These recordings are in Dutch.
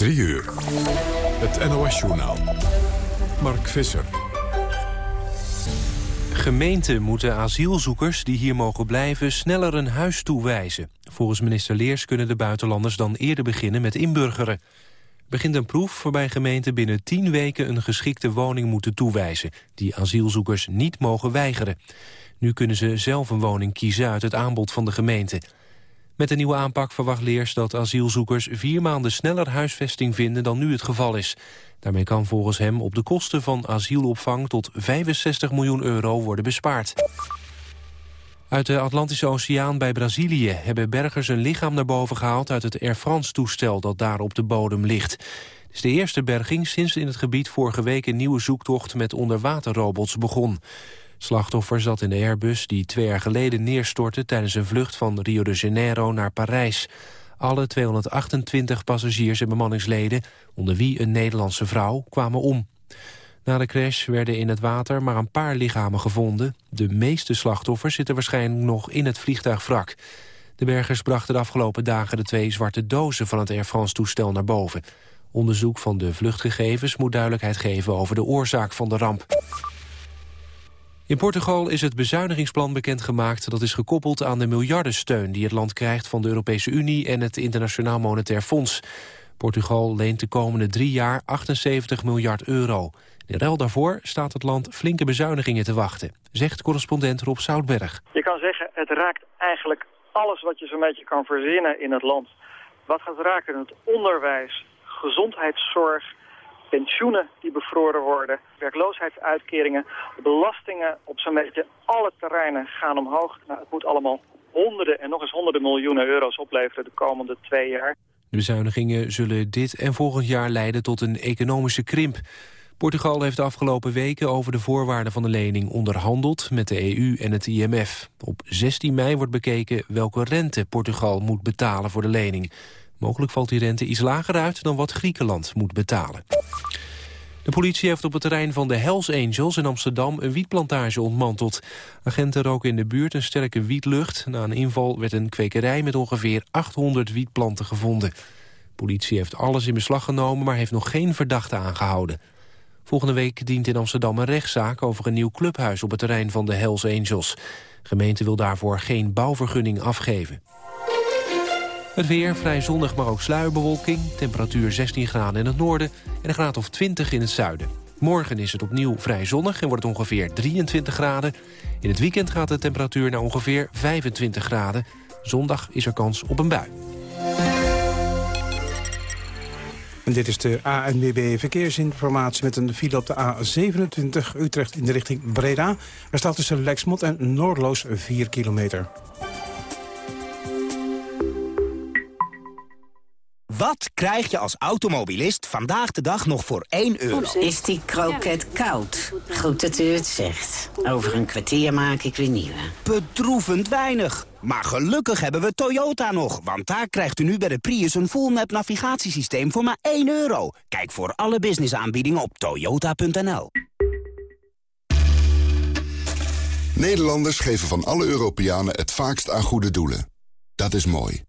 3 uur. Het NOS-journaal. Mark Visser. Gemeenten moeten asielzoekers die hier mogen blijven sneller een huis toewijzen. Volgens minister Leers kunnen de buitenlanders dan eerder beginnen met inburgeren. Begint een proef waarbij gemeenten binnen 10 weken een geschikte woning moeten toewijzen... die asielzoekers niet mogen weigeren. Nu kunnen ze zelf een woning kiezen uit het aanbod van de gemeente. Met de nieuwe aanpak verwacht Leers dat asielzoekers vier maanden sneller huisvesting vinden dan nu het geval is. Daarmee kan volgens hem op de kosten van asielopvang tot 65 miljoen euro worden bespaard. Uit de Atlantische Oceaan bij Brazilië hebben bergers een lichaam naar boven gehaald uit het Air France-toestel dat daar op de bodem ligt. Het is de eerste berging sinds in het gebied vorige week een nieuwe zoektocht met onderwaterrobots begon. Slachtoffer zat in de Airbus die twee jaar geleden neerstortte... tijdens een vlucht van Rio de Janeiro naar Parijs. Alle 228 passagiers en bemanningsleden, onder wie een Nederlandse vrouw, kwamen om. Na de crash werden in het water maar een paar lichamen gevonden. De meeste slachtoffers zitten waarschijnlijk nog in het vliegtuigwrak. De bergers brachten de afgelopen dagen de twee zwarte dozen van het Air France-toestel naar boven. Onderzoek van de vluchtgegevens moet duidelijkheid geven over de oorzaak van de ramp. In Portugal is het bezuinigingsplan bekendgemaakt... dat is gekoppeld aan de miljardensteun die het land krijgt... van de Europese Unie en het Internationaal Monetair Fonds. Portugal leent de komende drie jaar 78 miljard euro. In ruil daarvoor staat het land flinke bezuinigingen te wachten... zegt correspondent Rob Zoutberg. Je kan zeggen, het raakt eigenlijk alles wat je zo'n beetje kan verzinnen in het land. Wat gaat raken? Het onderwijs, gezondheidszorg pensioenen die bevroren worden, werkloosheidsuitkeringen, belastingen op zo'n alle terreinen gaan omhoog. Nou, het moet allemaal honderden en nog eens honderden miljoenen euro's opleveren de komende twee jaar. De bezuinigingen zullen dit en volgend jaar leiden tot een economische krimp. Portugal heeft de afgelopen weken over de voorwaarden van de lening onderhandeld met de EU en het IMF. Op 16 mei wordt bekeken welke rente Portugal moet betalen voor de lening. Mogelijk valt die rente iets lager uit dan wat Griekenland moet betalen. De politie heeft op het terrein van de Hells Angels in Amsterdam een wietplantage ontmanteld. Agenten roken in de buurt een sterke wietlucht. Na een inval werd een kwekerij met ongeveer 800 wietplanten gevonden. De politie heeft alles in beslag genomen, maar heeft nog geen verdachte aangehouden. Volgende week dient in Amsterdam een rechtszaak over een nieuw clubhuis op het terrein van de Hells Angels. De gemeente wil daarvoor geen bouwvergunning afgeven. Het weer vrij zonnig, maar ook sluierbewolking. Temperatuur 16 graden in het noorden en een graad of 20 in het zuiden. Morgen is het opnieuw vrij zonnig en wordt het ongeveer 23 graden. In het weekend gaat de temperatuur naar ongeveer 25 graden. Zondag is er kans op een bui. En dit is de ANWB Verkeersinformatie met een file op de A27 Utrecht in de richting Breda. Er staat tussen Lexmond en Noordloos 4 kilometer. Wat krijg je als automobilist vandaag de dag nog voor 1 euro? Is die kroket koud? Goed dat u het zegt. Over een kwartier maak ik weer nieuwe. Bedroevend weinig. Maar gelukkig hebben we Toyota nog. Want daar krijgt u nu bij de Prius een full-map navigatiesysteem voor maar 1 euro. Kijk voor alle businessaanbiedingen op toyota.nl. Nederlanders geven van alle Europeanen het vaakst aan goede doelen. Dat is mooi.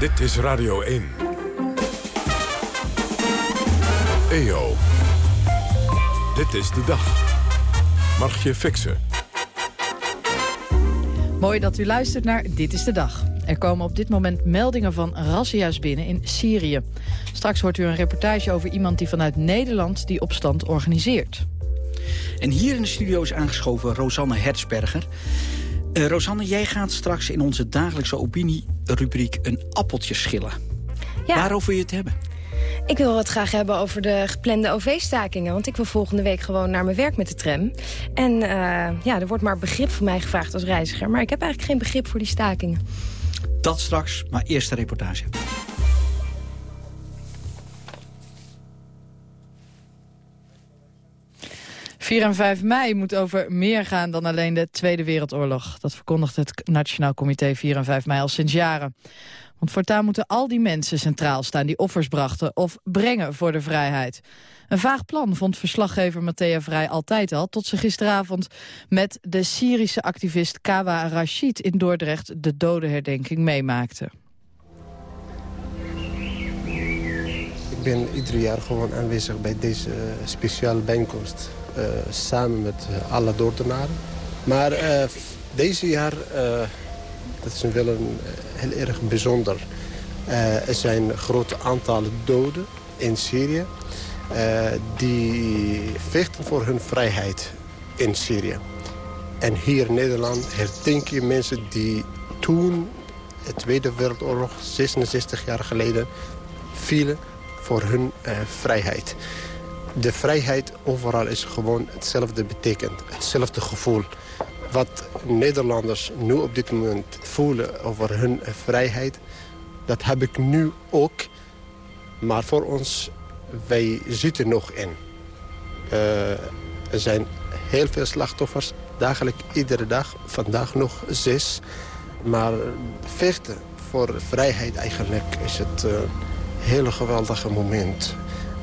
Dit is Radio 1. EO. Dit is de dag. Margje Fixen. Mooi dat u luistert naar Dit is de Dag. Er komen op dit moment meldingen van razzia's binnen in Syrië. Straks hoort u een reportage over iemand die vanuit Nederland die opstand organiseert. En hier in de studio is aangeschoven Rosanne Hertzberger. Uh, Rosanne, jij gaat straks in onze dagelijkse opinierubriek een appeltje schillen. Ja. Waarover wil je het hebben? Ik wil het graag hebben over de geplande OV-stakingen. Want ik wil volgende week gewoon naar mijn werk met de tram. En uh, ja, er wordt maar begrip van mij gevraagd als reiziger. Maar ik heb eigenlijk geen begrip voor die stakingen. Dat straks, maar eerst de reportage. 4 en 5 mei moet over meer gaan dan alleen de Tweede Wereldoorlog. Dat verkondigt het Nationaal Comité 4 en 5 mei al sinds jaren. Want voortaan moeten al die mensen centraal staan die offers brachten of brengen voor de vrijheid. Een vaag plan vond verslaggever Matthea Vrij altijd al... tot ze gisteravond met de Syrische activist Kawa Rashid in Dordrecht... de dodenherdenking meemaakte. Ik ben ieder jaar gewoon aanwezig bij deze speciale bijeenkomst. Uh, samen met alle Dordtenaren. Maar uh, deze jaar, dat is wel een, heel erg bijzonder. er zijn grote aantallen doden in Syrië. die vechten voor hun vrijheid in Syrië. En hier in Nederland herdenk je mensen die toen, de Tweede Wereldoorlog, 66 jaar geleden, vielen voor hun vrijheid. De vrijheid overal is gewoon hetzelfde betekent. Hetzelfde gevoel. Wat Nederlanders nu op dit moment voelen over hun vrijheid... dat heb ik nu ook. Maar voor ons, wij zitten nog in. Uh, er zijn heel veel slachtoffers. Dagelijk, iedere dag. Vandaag nog zes. Maar vechten voor vrijheid eigenlijk is het... Uh, hele geweldige moment.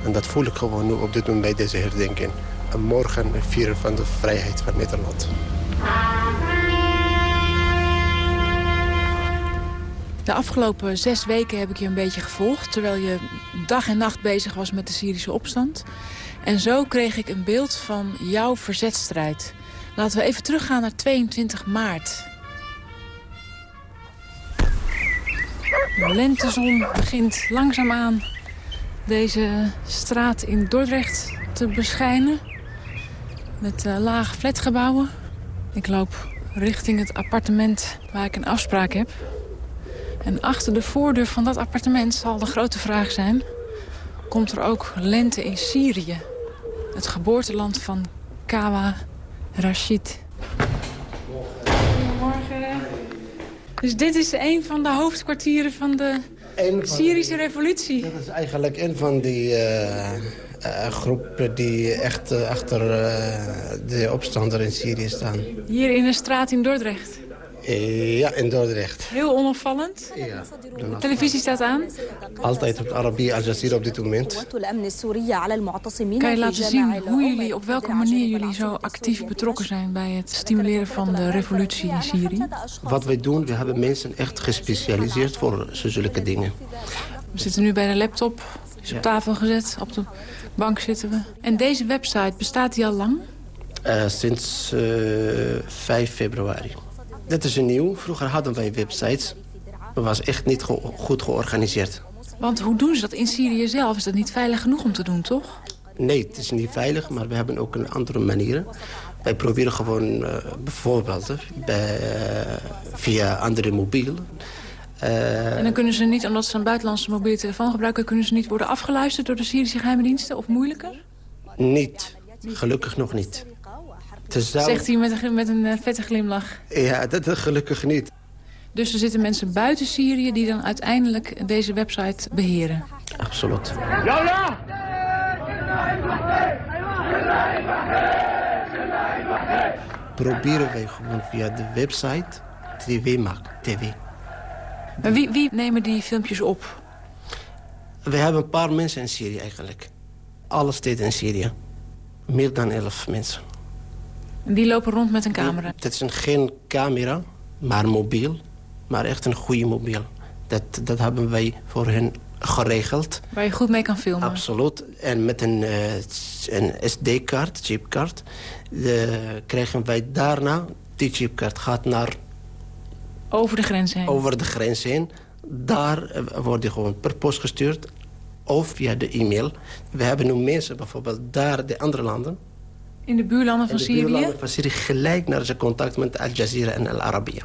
En dat voel ik gewoon nu op dit moment bij deze herdenking. En morgen vieren van de vrijheid van Nederland. De afgelopen zes weken heb ik je een beetje gevolgd... terwijl je dag en nacht bezig was met de Syrische opstand. En zo kreeg ik een beeld van jouw verzetstrijd. Laten we even teruggaan naar 22 maart. De lentezon begint langzaamaan deze straat in Dordrecht te beschijnen. Met uh, lage flatgebouwen. Ik loop richting het appartement waar ik een afspraak heb. En achter de voordeur van dat appartement zal de grote vraag zijn... komt er ook lente in Syrië? Het geboorteland van Kawa Rashid. Dus dit is een van de hoofdkwartieren van de Syrische revolutie? Dat is eigenlijk een van die uh, uh, groepen die echt uh, achter de opstander in Syrië staan. Hier in een straat in Dordrecht? Ja, in Dordrecht. Heel onopvallend? Ja. De televisie staat aan? Altijd op Arabië, Al Jazeera op dit moment. Kan je laten zien hoe jullie, op welke manier jullie zo actief betrokken zijn... bij het stimuleren van de revolutie in Syrië? Wat wij doen, we hebben mensen echt gespecialiseerd voor zulke dingen. We zitten nu bij de laptop, is op tafel gezet, op de bank zitten we. En deze website, bestaat die al lang? Uh, sinds uh, 5 februari. Dit is een nieuw. Vroeger hadden wij websites. Het was echt niet goed georganiseerd. Want hoe doen ze dat in Syrië zelf? Is dat niet veilig genoeg om te doen, toch? Nee, het is niet veilig, maar we hebben ook een andere manier. Wij proberen gewoon uh, bijvoorbeeld bij, uh, via andere mobiel... Uh, en dan kunnen ze niet, omdat ze een buitenlandse mobiele telefoon gebruiken... kunnen ze niet worden afgeluisterd door de Syrische geheime diensten? Of moeilijker? Niet. Gelukkig nog niet. Zegt hij met een, met een vette glimlach. Ja, dat gelukkig niet. Dus er zitten mensen buiten Syrië die dan uiteindelijk deze website beheren? Absoluut. Proberen wij gewoon via de website tv maken, tv. Maar wie, wie nemen die filmpjes op? We hebben een paar mensen in Syrië eigenlijk. Alle steden in Syrië. Meer dan elf mensen. En die lopen rond met een camera? Het is een, geen camera, maar mobiel. Maar echt een goede mobiel. Dat, dat hebben wij voor hen geregeld. Waar je goed mee kan filmen? Absoluut. En met een, uh, een SD-kaart, chipkaart... krijgen wij daarna... Die chipkaart gaat naar... Over de grens heen? Over de grens heen. Daar wordt die gewoon per post gestuurd. Of via de e-mail. We hebben nu mensen bijvoorbeeld daar, de andere landen... In de buurlanden van Syrië? In de buurlanden van Syrië gelijk naar zijn contact met Al Jazeera en Al Arabiya.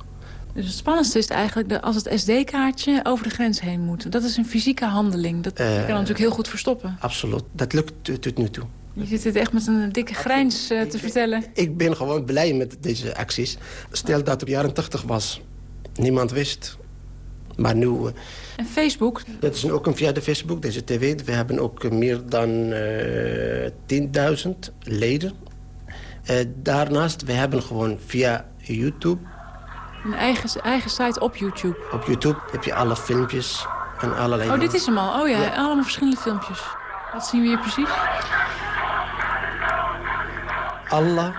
Dus het spannendste is eigenlijk de, als het SD-kaartje over de grens heen moet. Dat is een fysieke handeling. Dat uh, kan natuurlijk heel goed verstoppen. Absoluut. Dat lukt tot nu toe. Je zit het echt met een dikke grijns uh, te vertellen. Ik ben gewoon blij met deze acties. Stel dat het jaren 80 was. Niemand wist. Maar nu... Uh, en Facebook? Dat is ook via de Facebook, deze tv. We hebben ook meer dan 10.000 leden daarnaast, we hebben gewoon via YouTube... Een eigen, eigen site op YouTube? Op YouTube heb je alle filmpjes en allerlei... Oh, dit is hem al. Oh ja, ja. allemaal verschillende filmpjes. Wat zien we hier precies? Allah,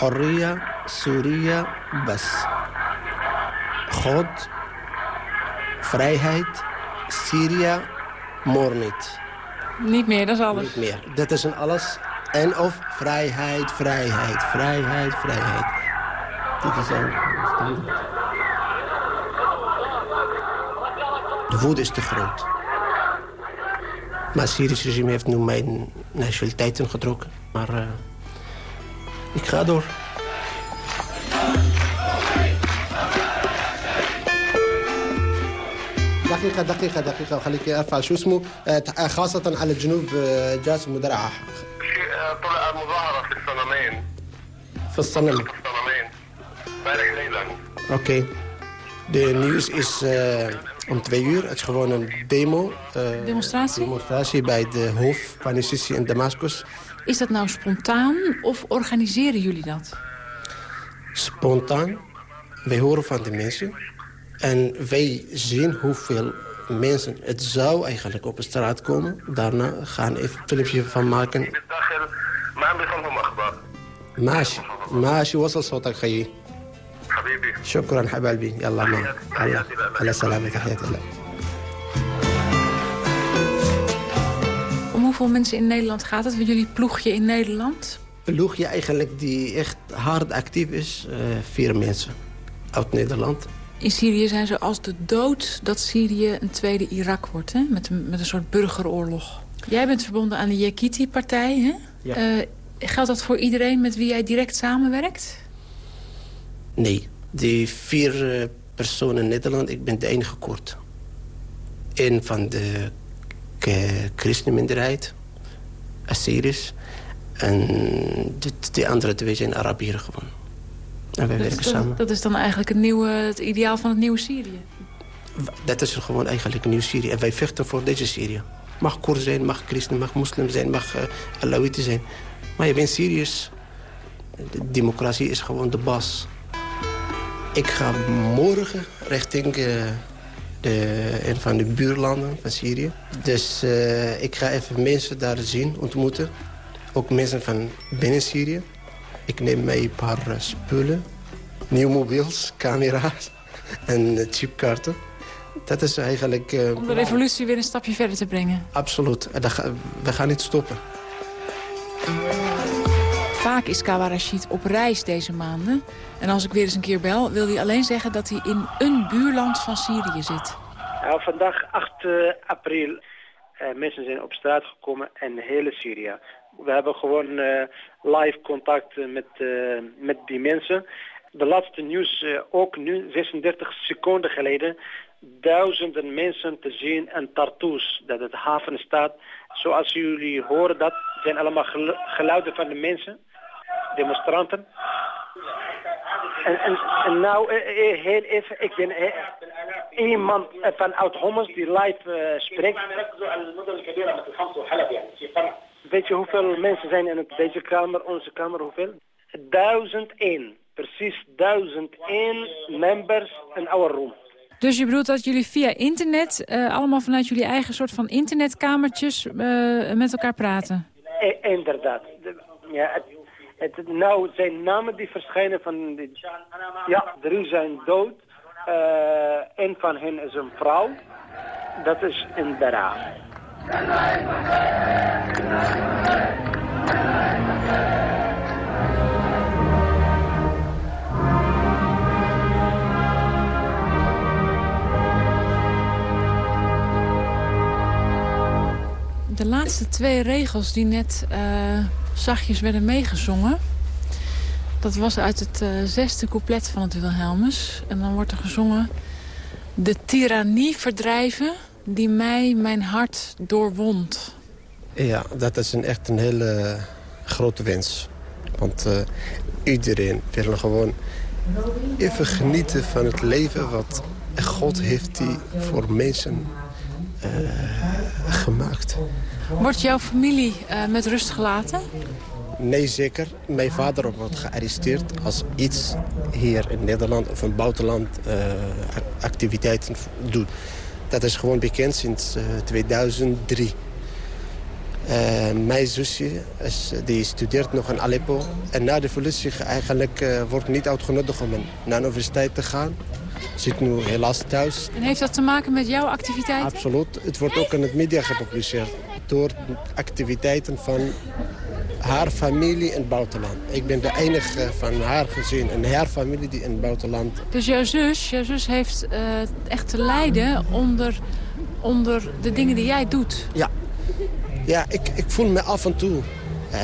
Hurriya, Surya, Bas. God, vrijheid, Syrië, moord niet. Niet meer, dat is alles. Niet meer. Dat is een alles. En of vrijheid, vrijheid, vrijheid, vrijheid. Dit is een standaard. De woede is te groot. Maar het Syrische regime heeft nu mijn nationaliteiten getrokken. Maar uh, ik ga door. دقيقة دقيقة دقيقة وخليك ارفع شو اسمه خاصة على الجنوب جالس مدرعة طلع مظاهرة في الصنمين في الصنم في الصنمين امبارح ليلا Oké. De nieuws is uh, om twee uur. Het is gewoon een demo. Uh, demonstratie? Demonstratie bij de hoofd van justitie in Damascus. Is dat nou spontaan of organiseren jullie dat? Spontaan. Wij horen van de mensen. En wij zien hoeveel mensen het zou eigenlijk op de straat komen. Daarna gaan even een filmpje van maken. ماشي ماشي وصل صوتك خيي حبيبي شكرا حبايبي يلا ما على على سلامة تحياتي الله Om hoeveel mensen in Nederland gaat het? Jullie ploegje in Nederland? Ploegje eigenlijk die echt hard actief is. Uh, vier mensen uit Nederland. In Syrië zijn ze als de dood dat Syrië een tweede Irak wordt. Hè? Met, een, met een soort burgeroorlog. Jij bent verbonden aan de Yekiti-partij. Hè? Ja. Uh, geldt dat voor iedereen met wie jij direct samenwerkt? Nee. Die vier uh, personen in Nederland, ik ben de enige Koerd. Een van de christenminderheid, Assyrisch. En de, de andere twee zijn Arabieren gewoon. En wij dat werken is, samen. Dat is dan eigenlijk het, nieuwe, het ideaal van het nieuwe Syrië? Dat is gewoon eigenlijk een nieuw Syrië. En wij vechten voor deze Syrië. Mag Koer zijn, mag christen, mag moslim zijn, mag uh, Alawite zijn. Maar je bent Syriërs. De democratie is gewoon de bas. Ik ga morgen richting uh, de, een van de buurlanden van Syrië. Dus uh, ik ga even mensen daar zien, ontmoeten. Ook mensen van binnen Syrië. Ik neem mee een paar spullen. Nieuwe mobiels, camera's en chipkaarten. Dat is eigenlijk... Uh, Om de revolutie weer een stapje verder te brengen. Absoluut. We gaan niet stoppen. Vaak is Kawa Rashid op reis deze maanden. En als ik weer eens een keer bel, wil hij alleen zeggen dat hij in een buurland van Syrië zit. Nou, vandaag 8 uh, april. Uh, mensen zijn op straat gekomen in hele Syrië. We hebben gewoon uh, live contact met, met die mensen. De laatste nieuws, ook nu, 36 seconden geleden... duizenden mensen te zien in Tartus, dat het haven staat. Zoals jullie horen, dat zijn allemaal geluiden van de mensen, demonstranten. En, en, en nou, heel even, ik ben iemand van Oud-Hommers die live spreekt. Weet je hoeveel mensen zijn in deze kamer, onze kamer, hoeveel? 1001. Precies 1001 members in our room. Dus je bedoelt dat jullie via internet, uh, allemaal vanuit jullie eigen soort van internetkamertjes, uh, met elkaar praten? E inderdaad. De, ja, het, het, nou zijn namen die verschijnen van... Die, ja, drie zijn dood. Uh, een van hen is een vrouw. Dat is een Dara. De laatste twee regels die net uh, zachtjes werden meegezongen... dat was uit het uh, zesde couplet van het Wilhelmus. En dan wordt er gezongen... De tirannie verdrijven die mij mijn hart doorwond. Ja, dat is een, echt een hele grote wens. Want uh, iedereen wil gewoon even genieten van het leven... wat God heeft die voor mensen uh, gemaakt. Wordt jouw familie uh, met rust gelaten? Nee, zeker. Mijn vader wordt gearresteerd als iets hier in Nederland of een buitenland activiteiten doet. Dat is gewoon bekend sinds uh, 2003. Uh, mijn zusje is, die studeert nog in Aleppo. En na de politie eigenlijk uh, wordt niet uitgenodigd om naar de universiteit te gaan. Zit nu helaas thuis. En heeft dat te maken met jouw activiteiten? Absoluut. Het wordt ook in het media gepubliceerd. Door activiteiten van haar familie in het buitenland. Ik ben de enige van haar gezin en haar familie die in het buitenland... Dus jouw zus, jouw zus heeft uh, echt te lijden onder, onder de dingen die jij doet? Ja. Ja, ik, ik voel me af en toe uh,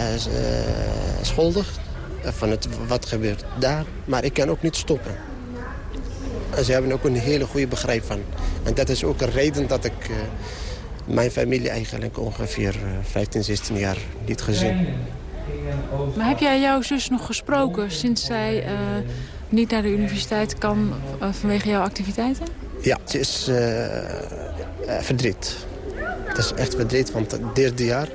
schuldig van het, wat gebeurt daar. Maar ik kan ook niet stoppen. En ze hebben ook een hele goede begrijp van. En dat is ook een reden dat ik uh, mijn familie eigenlijk ongeveer 15, 16 jaar niet gezien. Maar heb jij jouw zus nog gesproken sinds zij uh, niet naar de universiteit kan uh, vanwege jouw activiteiten? Ja, ze is verdriet. Het is echt verdriet, want het derde jaar...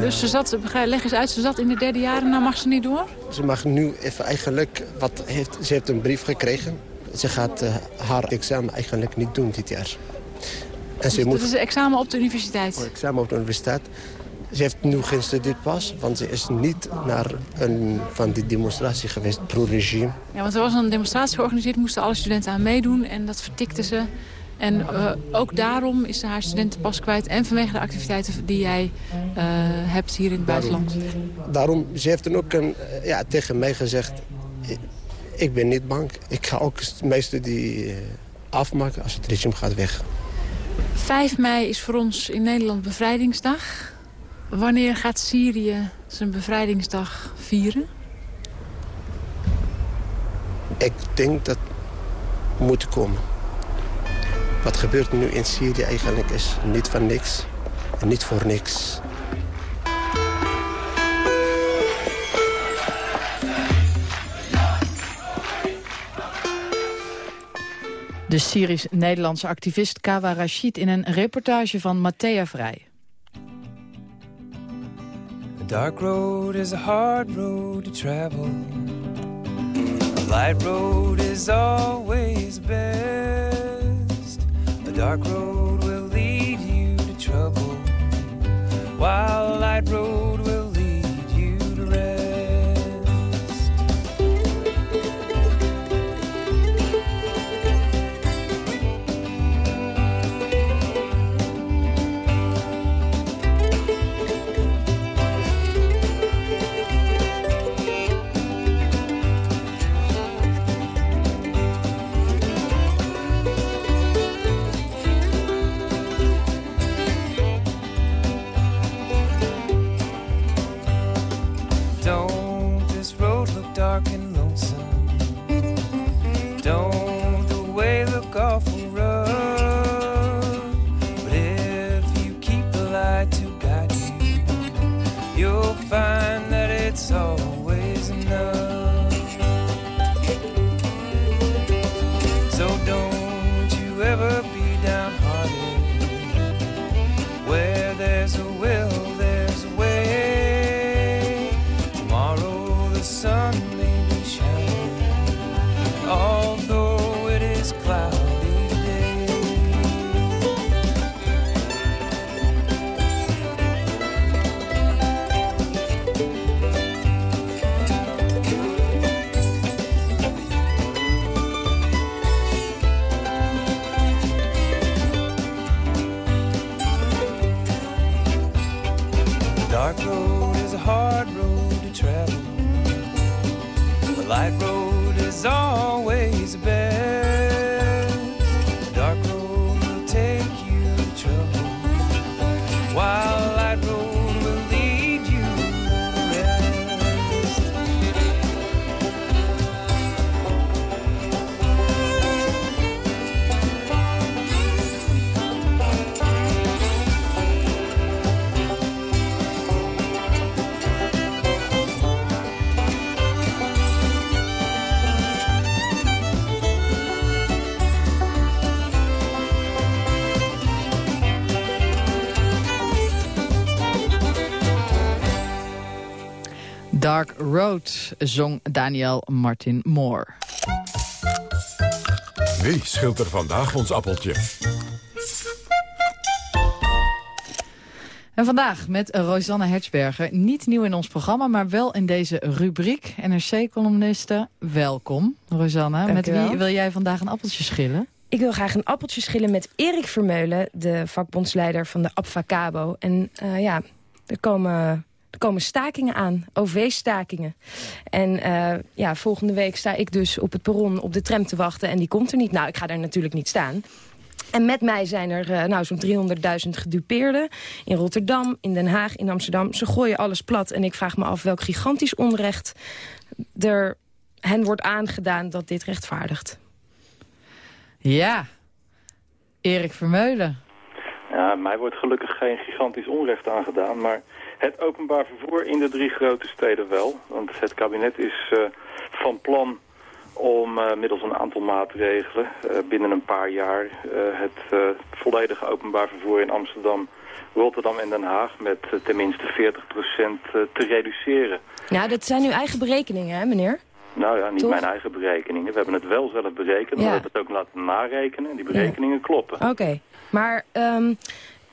dus ze zat, leg eens uit, ze zat in de derde jaar en nou mag ze niet door? Ze mag nu even eigenlijk, wat heeft, ze heeft een brief gekregen ze gaat haar examen eigenlijk niet doen dit jaar. En ze dus moet... Dat is een examen op de universiteit? Een examen op de universiteit. Ze heeft nu geen studiepas, want ze is niet naar een van die demonstratie geweest pro-regime. Ja, want er was een demonstratie georganiseerd, moesten alle studenten aan meedoen en dat vertikte ze. En uh, ook daarom is ze haar studentenpas kwijt en vanwege de activiteiten die jij uh, hebt hier in het buitenland. Daarom, ze heeft dan ook een, ja, tegen mij gezegd, ik ben niet bang. Ik ga ook mijn studie afmaken als het regime gaat weg. 5 mei is voor ons in Nederland bevrijdingsdag. Wanneer gaat Syrië zijn bevrijdingsdag vieren? Ik denk dat moet komen. Wat gebeurt nu in Syrië eigenlijk is niet van niks en niet voor niks. De Syrisch-Nederlandse activist Kawa Rashid in een reportage van Matthea Vrij. A dark road is a hard road to travel. A light road is always best. A dark road will lead you to trouble. While light road will Dark Road, zong Daniel Martin Moore. Wie scheelt er vandaag ons appeltje? En vandaag met Rosanne Hertzberger. Niet nieuw in ons programma, maar wel in deze rubriek. NRC-columniste, welkom. Rosanne, met wie wil jij vandaag een appeltje schillen? Ik wil graag een appeltje schillen met Erik Vermeulen... de vakbondsleider van de Abfacabo. En uh, ja, er komen, er komen stakingen aan, OV-stakingen. En uh, ja, volgende week sta ik dus op het perron op de tram te wachten... en die komt er niet. Nou, ik ga daar natuurlijk niet staan... En met mij zijn er uh, nou, zo'n 300.000 gedupeerden. In Rotterdam, in Den Haag, in Amsterdam. Ze gooien alles plat. En ik vraag me af welk gigantisch onrecht er hen wordt aangedaan dat dit rechtvaardigt. Ja, Erik Vermeulen. Ja, mij wordt gelukkig geen gigantisch onrecht aangedaan, maar het openbaar vervoer in de drie grote steden wel. Want het kabinet is uh, van plan om uh, middels een aantal maatregelen uh, binnen een paar jaar het volledige openbaar vervoer in Amsterdam, Rotterdam en Den Haag met tenminste 40% te reduceren. Nou, dat zijn uw eigen berekeningen, hè meneer? Nou ja, niet mijn eigen berekeningen. We hebben het wel zelf berekend, maar we hebben het ook laten narekenen. En die berekeningen kloppen. Oké, maar um,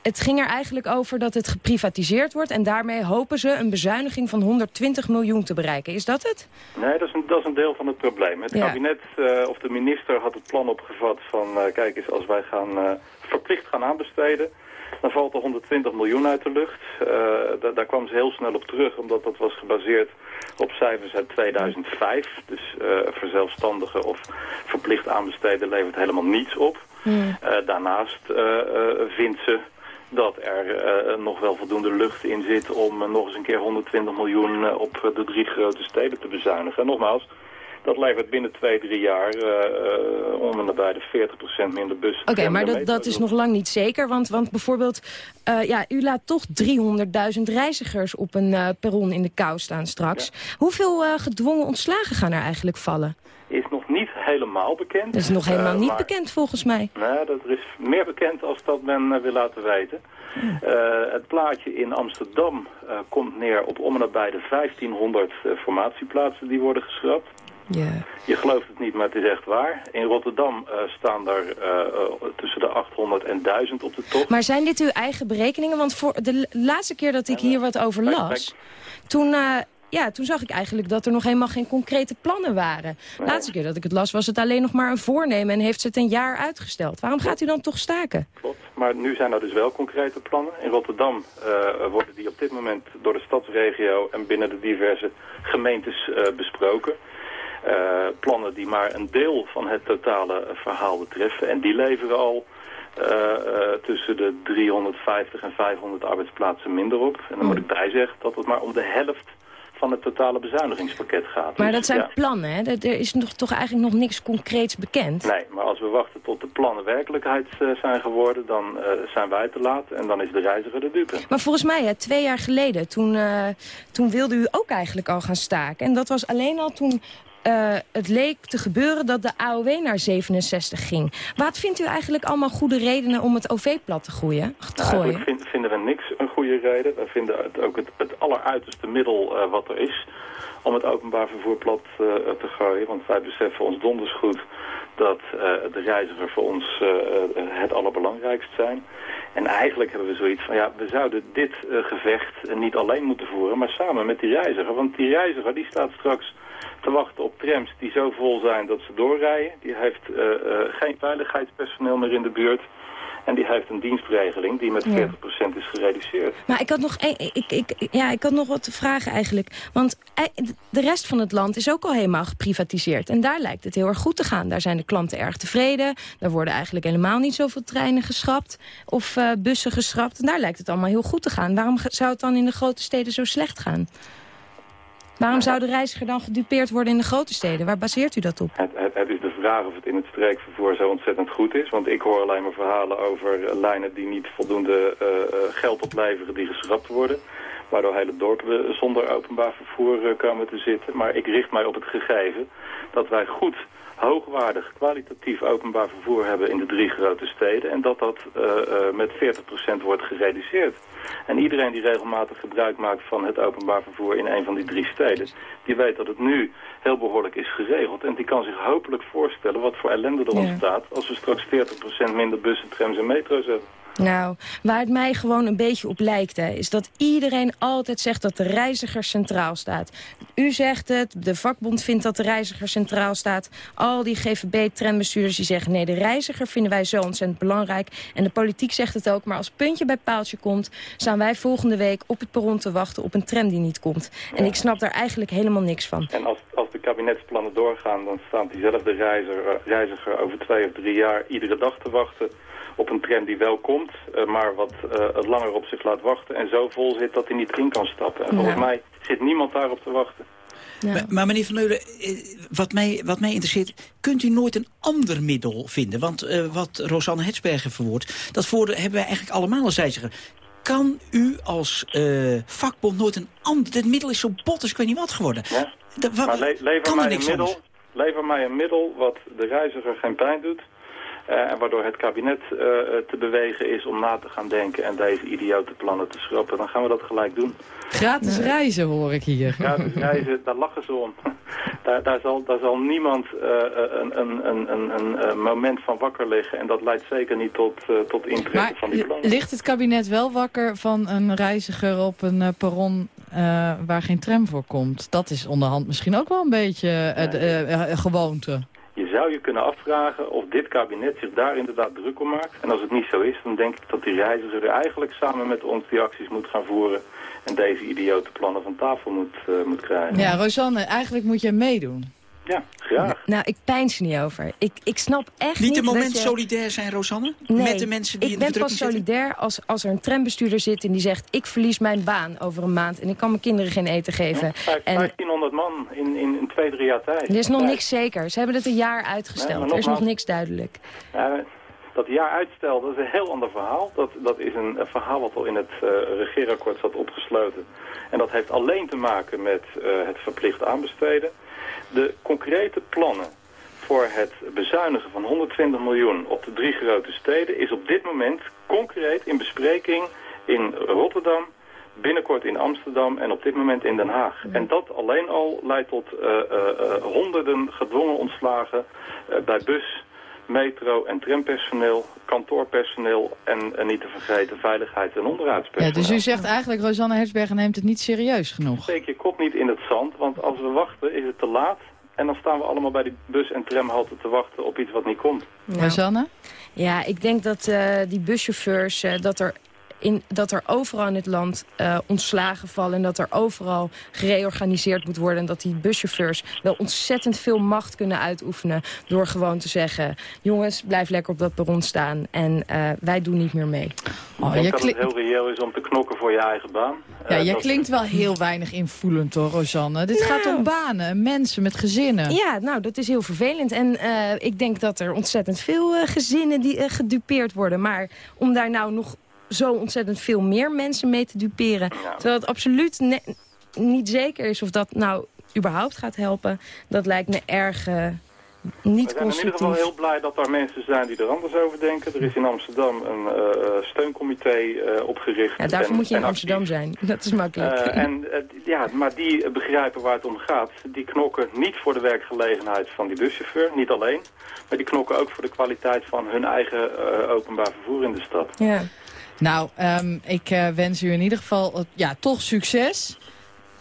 het ging er eigenlijk over dat het geprivatiseerd wordt... en daarmee hopen ze een bezuiniging van 120 miljoen te bereiken. Is dat het? Nee, dat is een, dat is een deel van het probleem. Het kabinet uh, of de minister had het plan opgevat van... Uh, kijk eens, als wij gaan uh, verplicht gaan aanbesteden dan valt er 120 miljoen uit de lucht. Daar kwam ze heel snel op terug, omdat dat was gebaseerd op cijfers uit 2005. Dus verzelfstandigen of verplicht aanbesteden levert helemaal niets op. Hmm. Daarnaast vindt ze dat er nog wel voldoende lucht in zit om nog eens een keer 120 miljoen op de drie grote steden te bezuinigen. En nogmaals, dat levert binnen twee, drie jaar uh, onder nabij de 40% minder bussen. Oké, maar dat, dat is nog lang niet zeker. Want, want bijvoorbeeld, ja, u laat toch 300.000 reizigers op een perron in de kou staan straks. Ja. Hoeveel gedwongen ontslagen gaan er eigenlijk vallen? Niet helemaal bekend. Dat is nog helemaal niet maar, bekend volgens mij. Nee, dat is meer bekend als dat men wil laten weten. Ja. het plaatje in Amsterdam komt neer op om en nabij de 1500 formatieplaatsen die worden geschrapt. Yeah. Je gelooft het niet, maar het is echt waar. In Rotterdam staan er tussen de 800 en 1000 op de top. Maar zijn dit uw eigen berekeningen? Want voor de laatste keer dat ik hier wat over las... toen, ja, toen zag ik eigenlijk dat er nog helemaal geen concrete plannen waren. De laatste keer dat ik het las was het alleen nog maar een voornemen... en heeft ze het een jaar uitgesteld. Waarom gaat u dan toch staken? Klopt, maar nu zijn er dus wel concrete plannen. In Rotterdam worden die op dit moment door de stadsregio... en binnen de diverse gemeentes besproken... Uh, plannen die maar een deel van het totale verhaal betreffen. En die leveren al uh, uh, tussen de 350 en 500 arbeidsplaatsen minder op. En dan moet ik bijzeggen dat het maar om de helft van het totale bezuinigingspakket gaat. Maar dus, dat zijn ja. plannen, hè? Er is nog, toch eigenlijk nog niks concreets bekend? Nee, maar als we wachten tot de plannen werkelijkheid uh, zijn geworden... dan uh, zijn wij te laat en dan is de reiziger de dupe. Maar volgens mij, hè, twee jaar geleden, toen, uh, toen wilde u ook eigenlijk al gaan staken. En dat was alleen al toen uh, het leek te gebeuren dat de AOW naar 67 ging. Wat vindt u eigenlijk allemaal goede redenen om het OV plat te, gooien, te gooien? Eigenlijk vind, vinden we niks goede reden. We vinden het ook het, het alleruiterste middel uh, wat er is om het openbaar vervoer plat uh, te gooien. Want wij beseffen ons donders goed dat de reiziger voor ons het allerbelangrijkst zijn. En eigenlijk hebben we zoiets van, ja, we zouden dit gevecht niet alleen moeten voeren, maar samen met die reiziger. Want die reiziger die staat straks te wachten op trams die zo vol zijn dat ze doorrijden. Die heeft geen veiligheidspersoneel meer in de buurt. En die heeft een dienstregeling die met ja. 40% is gereduceerd. Maar ik had, nog, ik, ik, ja, ik had nog wat te vragen eigenlijk. Want eh, de rest van het land is ook al helemaal geprivatiseerd. En daar lijkt het heel erg goed te gaan. Daar zijn de klanten erg tevreden. Daar worden eigenlijk helemaal niet zoveel treinen geschrapt. Of uh, bussen geschrapt. En daar lijkt het allemaal heel goed te gaan. Waarom zou het dan in de grote steden zo slecht gaan? Waarom zou de reiziger dan gedupeerd worden in de grote steden? Waar baseert u dat op? Het, het, is de vraag of het in het streekvervoer zo ontzettend goed is. Want ik hoor alleen maar verhalen over lijnen die niet voldoende uh, geld opleveren die geschrapt worden. Waardoor hele dorpen zonder openbaar vervoer komen te zitten. Maar ik richt mij op het gegeven dat wij goed hoogwaardig, kwalitatief openbaar vervoer hebben in de drie grote steden. En dat dat uh, uh, met 40% wordt gereduceerd. En iedereen die regelmatig gebruik maakt van het openbaar vervoer in een van die drie steden... die weet dat het nu heel behoorlijk is geregeld. En die kan zich hopelijk voorstellen wat voor ellende er ontstaat... als we straks 40% minder bussen, trams en metro's hebben. Nou, waar het mij gewoon een beetje op lijkt... Is dat iedereen altijd zegt dat de reiziger centraal staat. U zegt het, de vakbond vindt dat de reiziger centraal staat. Al die GVB-trendbestuurders die zeggen... nee, de reiziger vinden wij zo ontzettend belangrijk. En de politiek zegt het ook, maar als puntje bij paaltje komt... staan wij volgende week op het perron te wachten op een tram die niet komt. En ik snap daar eigenlijk helemaal niks van. En als, als de kabinetsplannen doorgaan... dan staat diezelfde reiziger, reiziger over twee of drie jaar iedere dag te wachten op een tram die wel komt, uh, maar wat uh, langer op zich laat wachten en zo vol zit dat hij niet in kan stappen. En volgens mij zit niemand daarop te wachten. Ja. Maar, maar, meneer Van Meulen, eh, wat mij, wat mij interesseert... kunt u nooit een ander middel vinden? Want uh, wat Rosanne Hetsberger verwoordt... dat voor hebben wij eigenlijk allemaal een zijziger. Kan u als uh, vakbond nooit een ander... Dit middel is zo bot als ik weet niet wat geworden. Ja. Maar le lever, mij een middel, lever mij een middel wat de reiziger geen pijn doet... Uh, en waardoor het kabinet uh, te bewegen is om na te gaan denken en deze idiote plannen te schrappen. Dan gaan we dat gelijk doen. Gratis reizen hoor ik hier. Gratis reizen, daar lachen ze om. daar, daar, zal, daar zal niemand uh, een, een, een, een, een moment van wakker liggen. En dat leidt zeker niet tot, tot intrekken van die plannen. ligt het kabinet wel wakker van een reiziger op een perron waar geen tram voor komt? Dat is onderhand misschien ook wel een beetje gewoonte. Je zou je kunnen afvragen of dit kabinet zich daar inderdaad druk om maakt. En als het niet zo is, dan denk ik dat die reiziger eigenlijk samen met ons die acties moet gaan voeren. En deze idiote plannen van tafel moet, uh, moet krijgen. Ja, Rosanne, eigenlijk moet je meedoen. Ja, graag. Nou, ik pijns er niet over. Ik, ik snap echt niet... Niet een moment je... solidair zijn, Rosanne? Nee, met de mensen die ik in de ben pas solidair als, als er een trambestuurder zit en die zegt... ik verlies mijn baan over een maand en ik kan mijn kinderen geen eten geven. Ja, en 1500 man in, in, in twee, drie jaar tijd. Er is nog niks zeker. Ze hebben het een jaar uitgesteld. Nee, er is nog niks duidelijk. Ja, dat jaar uitstel, dat is een heel ander verhaal. Dat, dat is een, een verhaal wat al in het uh, regeerakkoord zat opgesloten. En dat heeft alleen te maken met uh, het verplicht aanbesteden. De concrete plannen voor het bezuinigen van 120 miljoen op de drie grote steden... is op dit moment concreet in bespreking in Rotterdam, binnenkort in Amsterdam en op dit moment in Den Haag. En dat alleen al leidt tot uh, uh, uh, honderden gedwongen ontslagen bij bus, metro- en trampersoneel, kantoorpersoneel en, en niet te vergeten veiligheids- en onderhoudspersoneel. Ja, dus u zegt eigenlijk, Rosanne Hersberger neemt het niet serieus genoeg. Steek je kop niet in het zand, want als we wachten is het te laat. En dan staan we allemaal bij die bus- en tramhalte te wachten op iets wat niet komt. Ja. Rosanne? Ja, ik denk dat uh, die buschauffeurs, uh, dat er in, dat er overal in het land uh, ontslagen vallen... en dat er overal gereorganiseerd moet worden... en dat die buschauffeurs wel ontzettend veel macht kunnen uitoefenen... door gewoon te zeggen... jongens, blijf lekker op dat perron staan en uh, wij doen niet meer mee. Oh, ik denk je dat het heel reëel is om te knokken voor je eigen baan. Ja, uh, je klinkt wel heel weinig invoelend hoor, Rosanne. Dit nou, gaat om banen, mensen met gezinnen. Ja, nou, dat is heel vervelend. En ik denk dat er ontzettend veel gezinnen die gedupeerd worden. Maar om daar nou nog zo ontzettend veel meer mensen mee te duperen. Ja. Terwijl het absoluut niet zeker is of dat nou überhaupt gaat helpen. Dat lijkt me erg uh, niet constructief. We zijn in ieder geval heel blij dat er mensen zijn die er anders over denken. Er is in Amsterdam een uh, steuncomité uh, opgericht. Ja, daarvoor en, moet je in Amsterdam zijn. Dat is makkelijk. en, ja, maar die begrijpen waar het om gaat. Die knokken niet voor de werkgelegenheid van die buschauffeur, niet alleen. Maar die knokken ook voor de kwaliteit van hun eigen openbaar vervoer in de stad. Ja. Nou, um, ik uh, wens u in ieder geval uh, ja, toch succes.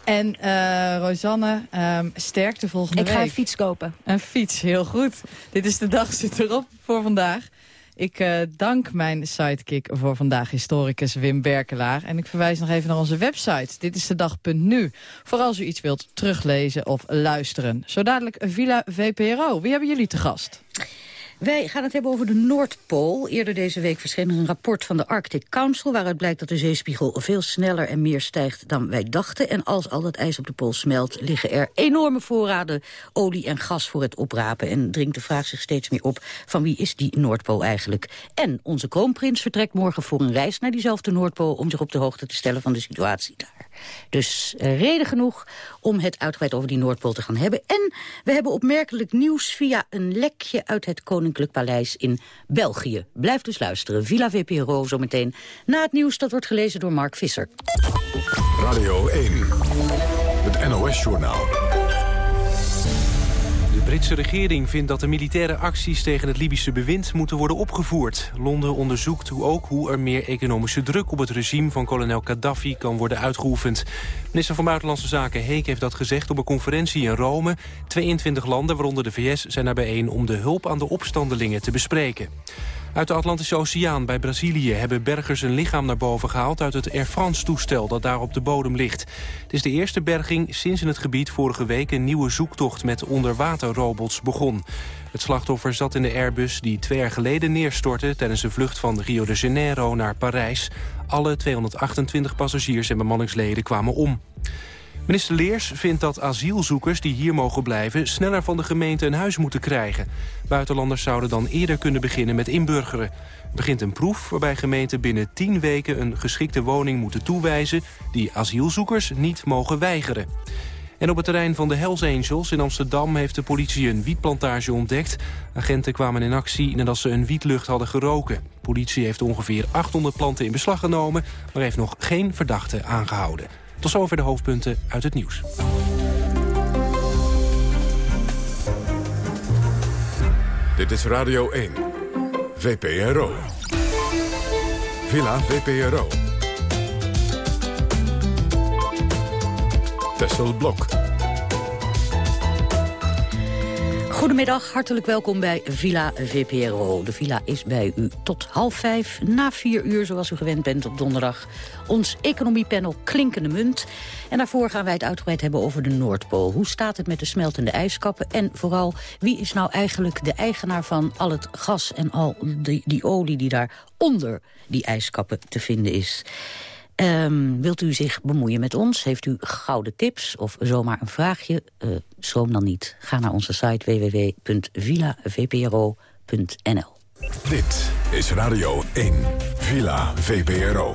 En uh, Rosanne, um, sterkte volgende ik week. Ik ga een fiets kopen. Een fiets, heel goed. Dit is de dag zit erop voor vandaag. Ik dank mijn sidekick voor vandaag, historicus Wim Berkelaar. En ik verwijs nog even naar onze website. Dit is de dag.nu. Voor als u iets wilt teruglezen of luisteren. Zo dadelijk Villa VPRO. Wie hebben jullie te gast? Wij gaan het hebben over de Noordpool. Eerder deze week verscheen er een rapport van de Arctic Council... waaruit blijkt dat de zeespiegel veel sneller en meer stijgt dan wij dachten. En als al dat ijs op de pool smelt, liggen er enorme voorraden olie en gas voor het oprapen. En dringt de vraag zich steeds meer op van wie is die Noordpool eigenlijk? En onze kroonprins vertrekt morgen voor een reis naar diezelfde Noordpool... om zich op de hoogte te stellen van de situatie daar. Dus uh, reden genoeg om het uitgebreid over die Noordpool te gaan hebben. En we hebben opmerkelijk nieuws via een lekje uit het Koninklijk Paleis in België. Blijf dus luisteren. Villa VPRO zometeen na het nieuws dat wordt gelezen door Mark Visser. Radio 1, het NOS-journaal. Britse regering vindt dat de militaire acties tegen het Libische bewind moeten worden opgevoerd. Londen onderzoekt ook hoe er meer economische druk op het regime van kolonel Gaddafi kan worden uitgeoefend. Minister van Buitenlandse Zaken Heek heeft dat gezegd op een conferentie in Rome. 22 landen, waaronder de VS, zijn er bijeen om de hulp aan de opstandelingen te bespreken. Uit de Atlantische Oceaan bij Brazilië hebben bergers een lichaam naar boven gehaald uit het Air France-toestel dat daar op de bodem ligt. Het is de eerste berging sinds in het gebied vorige week een nieuwe zoektocht met onderwaterrobots begon. Het slachtoffer zat in de Airbus die twee jaar geleden neerstortte tijdens een vlucht van Rio de Janeiro naar Parijs. Alle 228 passagiers en bemanningsleden kwamen om. Minister Leers vindt dat asielzoekers die hier mogen blijven... sneller van de gemeente een huis moeten krijgen. Buitenlanders zouden dan eerder kunnen beginnen met inburgeren. Er begint een proef waarbij gemeenten binnen 10 weken... een geschikte woning moeten toewijzen... die asielzoekers niet mogen weigeren. En op het terrein van de Hells Angels in Amsterdam... heeft de politie een wietplantage ontdekt. Agenten kwamen in actie nadat ze een wietlucht hadden geroken. De politie heeft ongeveer 800 planten in beslag genomen... maar heeft nog geen verdachte aangehouden. Tot zover de hoofdpunten uit het nieuws. Dit is Radio 1. VPRO. Villa VPRO. Tessel Blok. Goedemiddag, hartelijk welkom bij Villa VPRO. De villa is bij u tot half vijf, na vier uur zoals u gewend bent op donderdag. Ons economiepanel Klinkende Munt. En daarvoor gaan wij het uitgebreid hebben over de Noordpool. Hoe staat het met de smeltende ijskappen? En vooral, wie is nou eigenlijk de eigenaar van al het gas en al die, die olie die daar onder die ijskappen te vinden is? Um, wilt u zich bemoeien met ons? Heeft u gouden tips of zomaar een vraagje? Uh, schroom dan niet. Ga naar onze site www.villavpro.nl. Dit is Radio 1, Villa VPRO.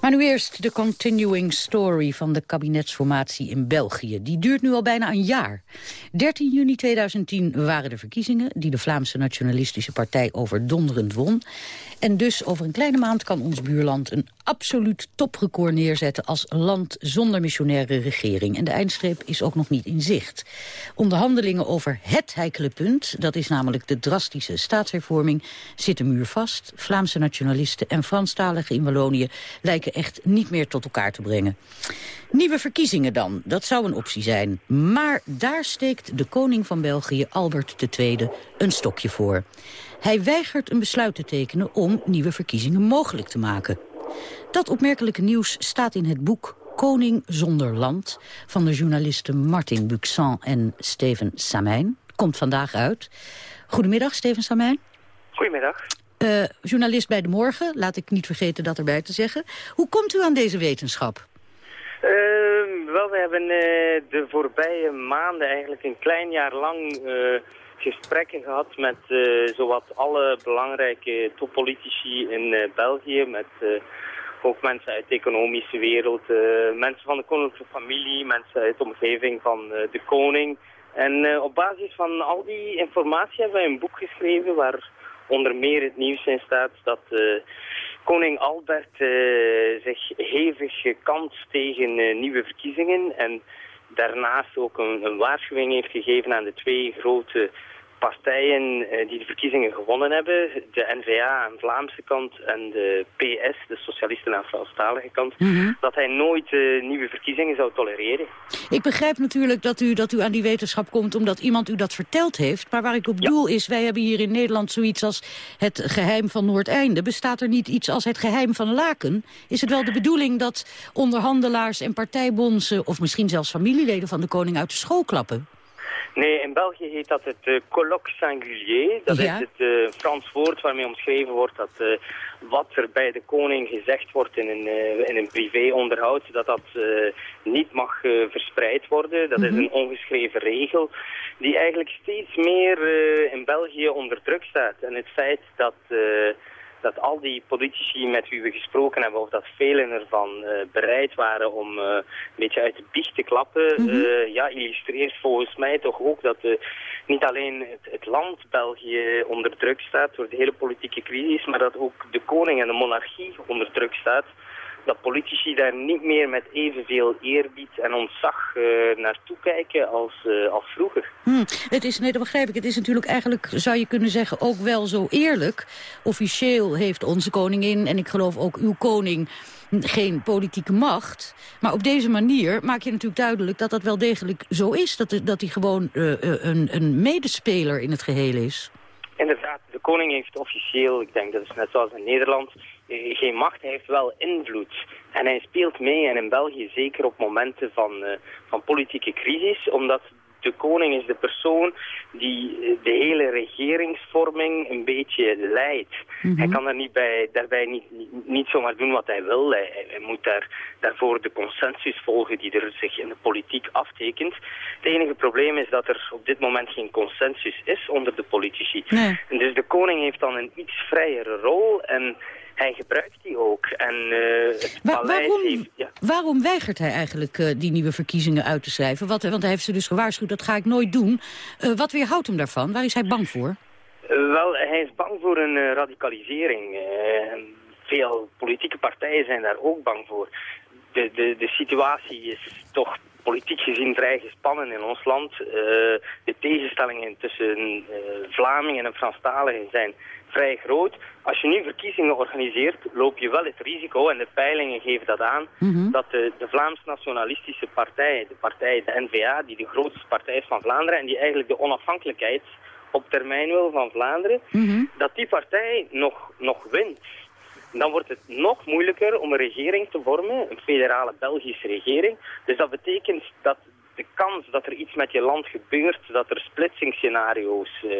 Maar nu eerst de continuing story van de kabinetsformatie in België. Die duurt nu al bijna een jaar. 13 juni 2010 waren de verkiezingen... die de Vlaamse Nationalistische Partij overdonderend won. En dus over een kleine maand kan ons buurland een absoluut toprecord neerzetten... als land zonder missionaire regering. En de eindstreep is ook nog niet in zicht. Onderhandelingen over het heikele punt, dat is namelijk de drastische staatshervorming... zitten muurvast. Vlaamse nationalisten en Franstaligen in Wallonië... lijken echt niet meer tot elkaar te brengen. Nieuwe verkiezingen dan, dat zou een optie zijn. Maar daar steekt de koning van België, Albert II, een stokje voor. Hij weigert een besluit te tekenen om nieuwe verkiezingen mogelijk te maken. Dat opmerkelijke nieuws staat in het boek Koning zonder land... van de journalisten Martin Buxan en Steven Samijn. Komt vandaag uit. Goedemiddag, Steven Samijn. Goedemiddag. Uh, journalist bij De Morgen, laat ik niet vergeten dat erbij te zeggen. Hoe komt u aan deze wetenschap? Uh, wel, we hebben uh, de voorbije maanden eigenlijk een klein jaar lang gesprekken gehad met uh, zowat alle belangrijke toppolitici in uh, België, met uh, ook mensen uit de economische wereld, mensen van de koninklijke familie, mensen uit de omgeving van de koning. En op basis van al die informatie hebben wij een boek geschreven waar onder meer het nieuws in staat dat koning Albert zich hevig gekanst tegen nieuwe verkiezingen en daarnaast ook een, een, waarschuwing heeft gegeven aan de twee grote partijen eh, die de verkiezingen gewonnen hebben, de N-VA aan de Vlaamse kant en de PS, de Socialisten aan de Franstalige kant, mhm. dat hij nooit uh, nieuwe verkiezingen zou tolereren. Ik begrijp natuurlijk dat u, dat u aan die wetenschap komt omdat iemand u dat verteld heeft. Maar waar ik op doel is, wij hebben hier in Nederland zoiets als het geheim van Noordeinde. Bestaat er niet iets als het geheim van Laken? Is het wel de bedoeling dat onderhandelaars en partijbonzen, of misschien zelfs familieleden van de koning uit de school klappen? Nee, in België heet dat het uh, colloque singulier. Dat is het uh, Frans woord waarmee omschreven wordt dat uh, wat er bij de koning gezegd wordt in een, in een privéonderhoud, dat dat niet mag verspreid worden. Dat is mhm. een ongeschreven regel die eigenlijk steeds meer in België onder druk staat. En het feit dat dat al die politici met wie we gesproken hebben, of dat velen ervan uh, bereid waren om uh, een beetje uit de biecht te klappen, mm -hmm. ja, illustreert volgens mij toch ook dat niet alleen het, het, land België onder druk staat door de hele politieke crisis, maar dat ook de koning en de monarchie onder druk staat dat politici daar niet meer met evenveel eerbied en ontzag uh, naartoe kijken als, uh, als vroeger. Hmm, het is, nee, dat begrijp ik. Het is natuurlijk eigenlijk, zou je kunnen zeggen, ook wel zo eerlijk. Officieel heeft onze koningin, en ik geloof ook uw koning, geen politieke macht. Maar op deze manier maak je natuurlijk duidelijk dat dat wel degelijk zo is. Dat, dat hij gewoon uh, een, een medespeler in het geheel is. Inderdaad, de koning heeft officieel, ik denk dat is net zoals in Nederland, eh, geen macht, hij heeft wel invloed. En hij speelt mee, en in België zeker op momenten van, uh, van politieke crisis, omdat de koning is de persoon die eh, de hele regeringsvorming een beetje leidt. Mhm. Hij kan daar niet bij, daarbij niet, niet, niet, zomaar doen wat hij wil. Hij, hij, moet daar, daarvoor de consensus volgen die er zich in de politiek aftekent. Het enige probleem is dat er op dit moment geen consensus is onder de politici. Nee. En dus de koning heeft dan een iets vrijere rol en hij gebruikt die ook. En uh, het waarom, heeft, ja. waarom weigert hij eigenlijk uh, die nieuwe verkiezingen uit te schrijven? Wat, want hij heeft ze dus gewaarschuwd, dat ga ik nooit doen. Uh, wat weerhoudt hem daarvan? Waar is hij bang voor? wel, hij is bang voor een radicalisering. veel politieke partijen zijn daar ook bang voor. De, de, de situatie is toch politiek gezien vrij gespannen in ons land. de tegenstellingen tussen Vlamingen en Franstaligen zijn vrij groot. Als je nu verkiezingen organiseert, loop je wel het risico, en de peilingen geven dat aan, mhm. dat de, de Vlaams-nationalistische partij, de partij, de N-VA, die de grootste partij is van Vlaanderen en die eigenlijk de onafhankelijkheid op termijn wil van Vlaanderen, mhm. dat die partij nog, nog wint. Dan wordt het nog moeilijker om een regering te vormen, een federale Belgische regering. Dus dat betekent dat de kans dat er iets met je land gebeurt, dat er splitsingsscenario's uh,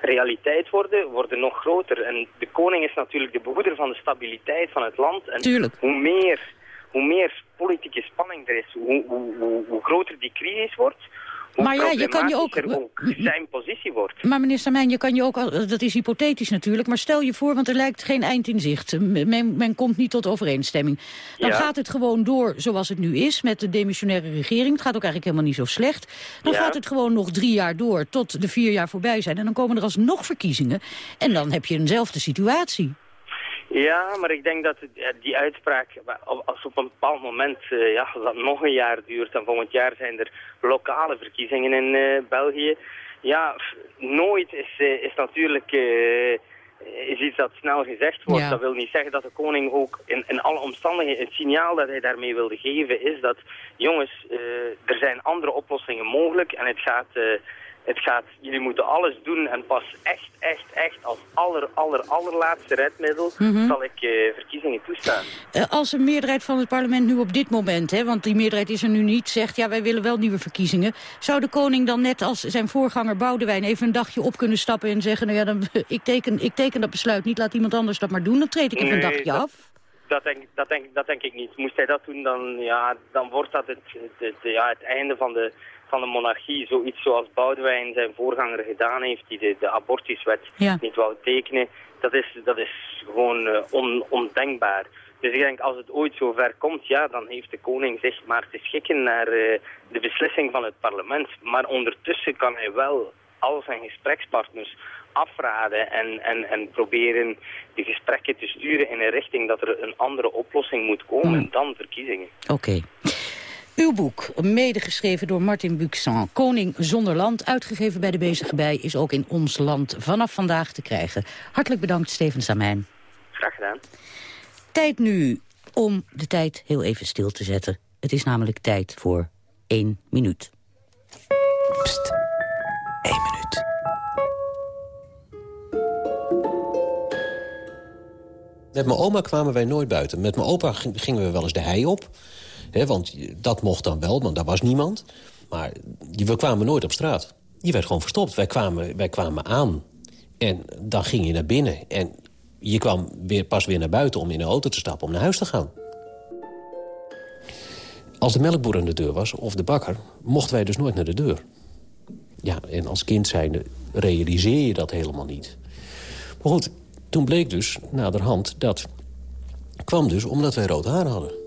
realiteit worden, worden nog groter. En de koning is natuurlijk de behoeder van de stabiliteit van het land. En Tuurlijk. hoe meer, hoe meer politieke spanning er is, hoe, hoe, hoe, hoe groter die crisis wordt, maar ja, je kan je ook, zijn positie wordt. Maar meneer Samijn, je kan je ook, dat is hypothetisch natuurlijk, maar stel je voor, want er lijkt geen eind in zicht. Men, men komt niet tot overeenstemming. Dan gaat het gewoon door zoals het nu is, met de demissionaire regering. Het gaat ook eigenlijk helemaal niet zo slecht. Dan gaat het gewoon nog drie jaar door, tot de vier jaar voorbij zijn. En dan komen er alsnog verkiezingen. En dan heb je eenzelfde situatie. Ja, maar ik denk dat die uitspraak, als op een bepaald moment, uh, ja, dat nog een jaar duurt en volgend jaar zijn er lokale verkiezingen in uh, België. Ja, nooit is, uh, is natuurlijk is iets dat snel gezegd wordt. Dat wil niet zeggen dat de koning ook in, in alle omstandigheden, het signaal dat hij daarmee wilde geven is dat, jongens, er zijn andere oplossingen mogelijk en het gaat het gaat, jullie moeten alles doen en pas echt, echt, echt als aller, aller, allerlaatste redmiddel mhm. zal ik uh, verkiezingen toestaan. Uh, als een meerderheid van het parlement nu op dit moment, hè, want die meerderheid is er nu niet, zegt ja wij willen wel nieuwe verkiezingen. Zou de koning dan net als zijn voorganger Boudewijn even een dagje op kunnen stappen en zeggen nou ja, dan, ik, teken, ik teken dat besluit niet, laat iemand anders dat maar doen, dan treed ik even een dagje af? Dat denk, dat, denk, dat denk ik niet. Moest hij dat doen, dan, ja, dan wordt dat het, het, het, ja, het einde van de, van de monarchie. Zoiets zoals Boudewijn zijn voorganger gedaan heeft, die de, de abortuswet niet wou tekenen. Dat is, dat is gewoon uh, on, ondenkbaar. Dus ik denk, als het ooit zover komt, ja, dan heeft de koning zich maar te schikken naar uh, de beslissing van het parlement. Maar ondertussen kan hij wel al zijn gesprekspartners afraden en, en, en proberen de gesprekken te sturen in een richting dat er een andere oplossing moet komen hmm. dan verkiezingen. Oké. Uw boek, medegeschreven door Martin Buxan, Koning zonder land... uitgegeven bij de Bezige Bij, is ook in ons land vanaf vandaag te krijgen. Hartelijk bedankt, Steven Samijn. Graag gedaan. Tijd nu om de tijd heel even stil te zetten. Het is namelijk tijd voor één minuut. Pst, één minuut. Met mijn oma kwamen wij nooit buiten. Met mijn opa gingen we wel eens de hei op want dat mocht dan wel, want daar was niemand. Maar we kwamen nooit op straat. je werd gewoon verstopt. Wij kwamen, wij kwamen aan en dan ging je naar binnen. En je kwam weer, pas weer naar buiten om in een auto te stappen om naar huis te gaan. Als de melkboer aan de deur was, of de bakker, mochten wij dus nooit naar de deur. Ja, en als kind zijnde realiseer je dat helemaal niet. Maar goed, toen bleek dus naderhand dat... kwam dus omdat wij rood haar hadden.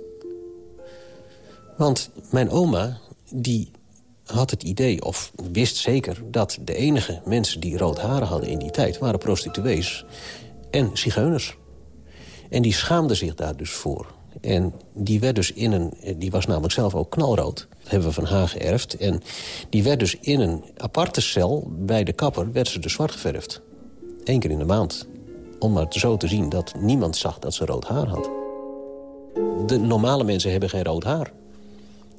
Want mijn oma, die had het idee, of wist zeker... dat de enige mensen die rood haren hadden in die tijd... waren prostituees en zigeuners. En die schaamde zich daar dus voor. En die werd dus in een... Die was namelijk zelf ook knalrood. Dat hebben we van haar geërfd. En die werd dus in een aparte cel bij de kapper... werd ze dus zwart geverfd. Eén keer in de maand. Om maar zo te zien dat niemand zag dat ze rood haar had. De normale mensen hebben geen rood haar.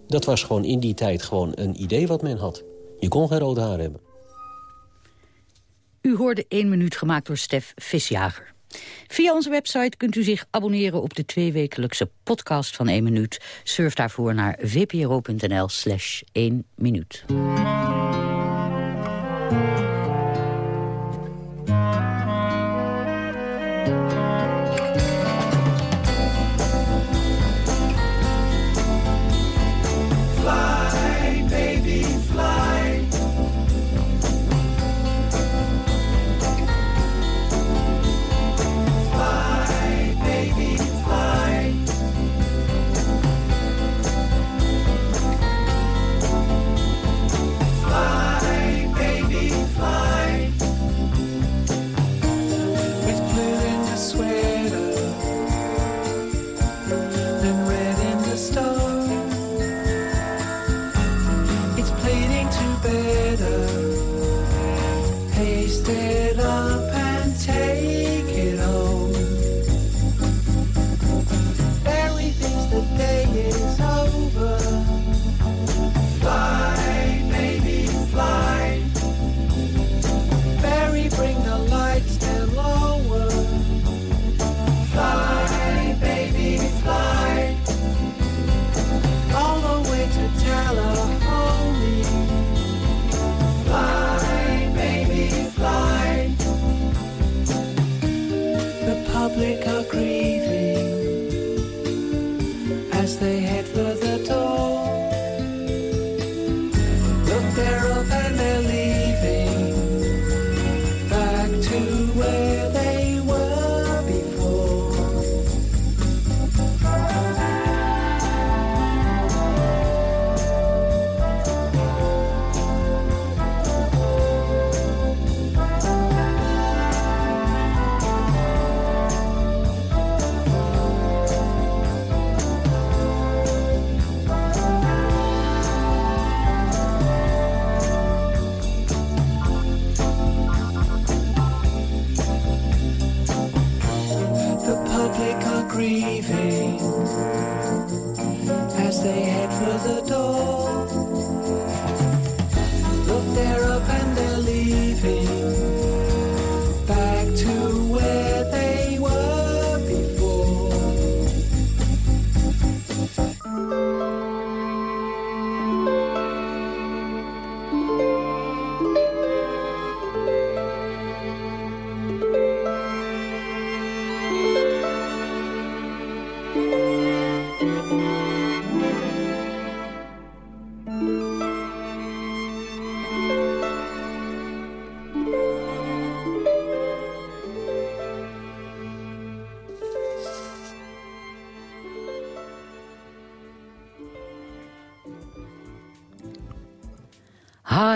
Dat was gewoon in die tijd gewoon een idee wat men had. Je kon geen rood haar hebben. U hoorde één minuut gemaakt door Stef Visjager. Via onze website kunt u zich abonneren op de tweewekelijkse podcast van 1 minuut. Surf daarvoor naar vpro.nl slash 1 minuut.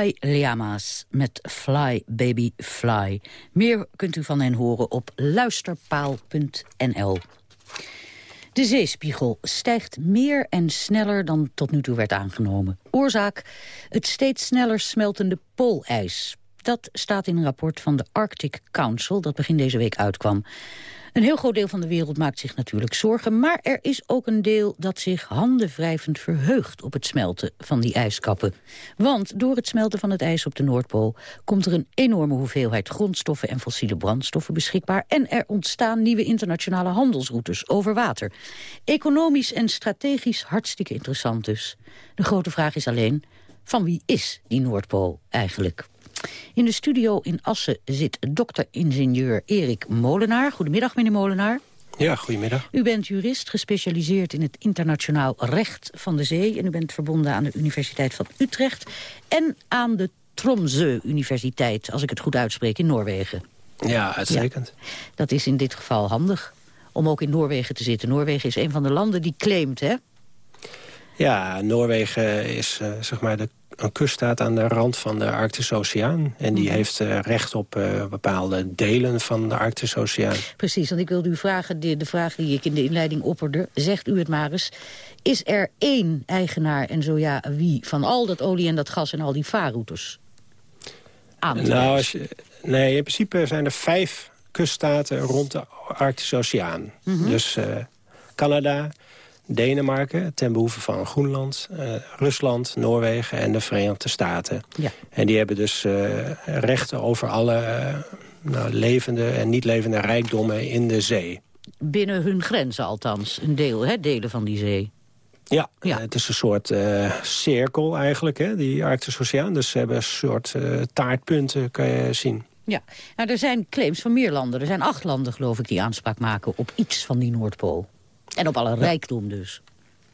Hi Liama's met Fly Baby Fly. Meer kunt u van hen horen op luisterpaal.nl. De zeespiegel stijgt meer en sneller dan tot nu toe werd aangenomen. Oorzaak? Het steeds sneller smeltende poolijs. Dat staat in een rapport van de Arctic Council dat begin deze week uitkwam. Een heel groot deel van de wereld maakt zich natuurlijk zorgen... maar er is ook een deel dat zich handenwrijvend verheugt... op het smelten van die ijskappen. Want door het smelten van het ijs op de Noordpool... komt er een enorme hoeveelheid grondstoffen en fossiele brandstoffen beschikbaar... en er ontstaan nieuwe internationale handelsroutes over water. Economisch en strategisch hartstikke interessant dus. De grote vraag is alleen Van wie is die Noordpool eigenlijk? In de studio in Assen zit dokter-ingenieur Erik Molenaar. Goedemiddag, meneer Molenaar. Ja, goedemiddag. U bent jurist, gespecialiseerd in het internationaal recht van de zee... en u bent verbonden aan de Universiteit van Utrecht... en aan de Tromsø Universiteit, als ik het goed uitspreek, in Noorwegen. Ja, uitstekend. dat is in dit geval handig, om ook in Noorwegen te zitten. Noorwegen is een van de landen die claimt, hè? Ja, Noorwegen is uh, zeg maar de, een kuststaat aan de rand van de Arctische Oceaan. En die mhm. heeft uh, recht op uh, bepaalde delen van de Arctische Oceaan. Precies, want ik wilde u vragen, de, de vraag die ik in de inleiding opperde... zegt u het maar eens, is er één eigenaar en zo ja wie... van al dat olie en dat gas en al die vaarroutes? Aan nou, als je, nee, in principe zijn er vijf kuststaten rond de Arctische Oceaan. Mhm. Dus Canada, Denemarken ten behoeve van Groenland, uh, Rusland, Noorwegen en de Verenigde Staten. Ja. En die hebben dus uh, rechten over alle uh, nou, levende en niet levende rijkdommen in de zee. Binnen hun grenzen althans, een deel, hè, delen van die zee. Ja, ja. het is een soort cirkel eigenlijk, hè, die Arctische Oceaan. Dus ze hebben een soort taartpunten, kan je zien. Ja, nou, er zijn claims van meer landen. Er zijn acht landen, geloof ik, die aanspraak maken op iets van die Noordpool. En op alle rijkdom dus.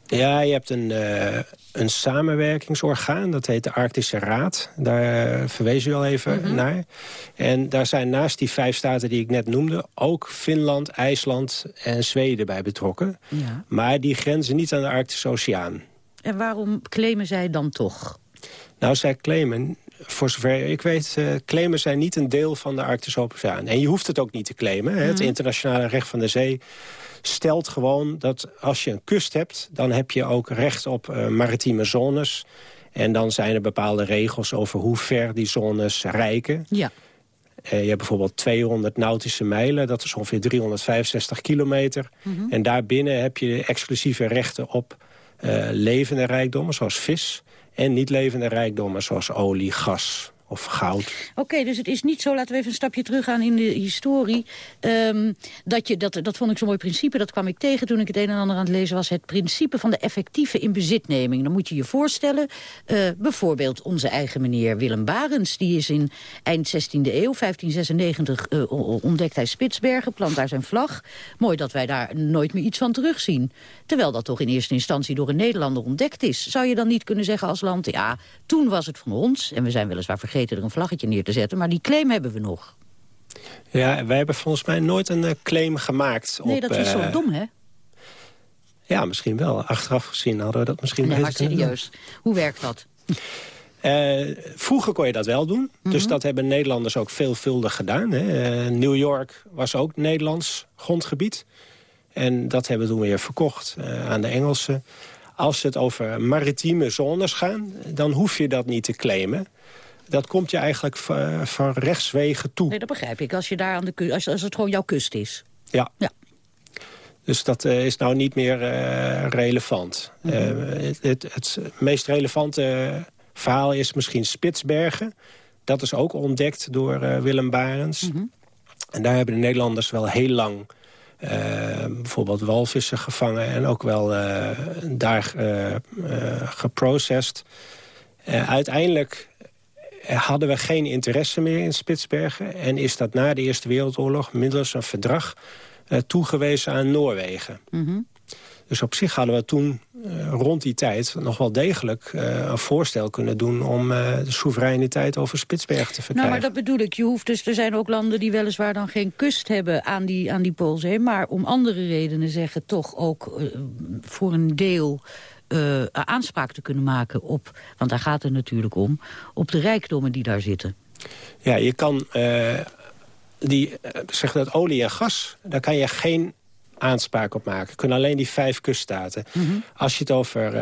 Ja, je hebt een, uh, een samenwerkingsorgaan, dat heet de Arctische Raad. Daar uh, verwees u al even mhm. naar. En daar zijn naast die vijf staten die ik net noemde... ook Finland, IJsland en Zweden bij betrokken. Ja. Maar die grenzen niet aan de Arctische Oceaan. En waarom claimen zij dan toch? Nou, zij claimen voor zover ik weet, uh, claimen zij niet een deel van de Arctische Oceaan. En je hoeft het ook niet te claimen. Mm Het mhm. internationale recht van de zee stelt gewoon dat als je een kust hebt... dan heb je ook recht op uh, maritieme zones. En dan zijn er bepaalde regels over hoe ver die zones reiken. Ja. Uh, je hebt bijvoorbeeld 200 nautische mijlen, dat is ongeveer 365 kilometer. Mm En daarbinnen heb je exclusieve rechten op uh, levende rijkdommen, zoals vis... en niet levende rijkdommen, zoals olie, gas, of goud. Oké, dus het is niet zo, laten we even een stapje teruggaan in de historie. Um, dat, je, dat, dat vond ik zo'n mooi principe, dat kwam ik tegen toen ik het een en ander aan het lezen was. Het principe van de effectieve inbezitneming. Dan moet je je voorstellen, uh, bijvoorbeeld onze eigen meneer Willem Barens. Die is in eind 16e eeuw, 1596, uh, ontdekt hij Spitsbergen, plant daar zijn vlag. Mooi dat wij daar nooit meer iets van terugzien. Terwijl dat toch in eerste instantie door een Nederlander ontdekt is. Zou je dan niet kunnen zeggen als land, ja, toen was het van ons... en we zijn weliswaar vergeten vergeten er een vlaggetje neer te zetten. Maar die claim hebben we nog. Ja, wij hebben volgens mij nooit een uh, claim gemaakt. Nee, dat is zo uh, dom, hè? Ja, misschien wel. Achteraf gezien hadden we dat misschien nee, maar serieus. Hoe werkt dat? Uh, vroeger kon je dat wel doen. Mm -hmm. Dus dat hebben Nederlanders ook veelvuldig gedaan. Hè. New York was ook Nederlands grondgebied. En dat hebben we toen weer verkocht aan de Engelsen. Als het over maritieme zones gaan, dan hoef je dat niet te claimen dat komt je eigenlijk van rechtswegen toe. Nee, dat begrijp ik. Als, je daar aan de als, als het gewoon jouw kust is. Ja. ja. Dus dat uh, is nou niet meer uh, relevant. Mm -hmm. uh, het, het, het, meest relevante verhaal is misschien Spitsbergen. Dat is ook ontdekt door Willem Barens. Mm -hmm. En daar hebben de Nederlanders wel heel lang... bijvoorbeeld walvissen gevangen... en ook wel daar geprocessed. uiteindelijk hadden we geen interesse meer in Spitsbergen... en is dat na de Eerste Wereldoorlog middels een verdrag uh, toegewezen aan Noorwegen. Mhm. Dus op zich hadden we toen uh, rond die tijd nog wel degelijk uh, een voorstel kunnen doen... om de soevereiniteit over Spitsbergen te verkrijgen. Nou, maar dat bedoel ik. Je hoeft dus, er zijn ook landen die weliswaar dan geen kust hebben aan die, aan die Poolzee... maar om andere redenen zeggen toch ook voor een deel uh, aanspraak te kunnen maken op, want daar gaat het natuurlijk om, op de rijkdommen die daar zitten. Ja, je kan, uh, die, zeg dat olie en gas, daar kan je geen aanspraak op maken. Kunnen alleen die vijf kuststaten. Mm -hmm. Als je het over uh,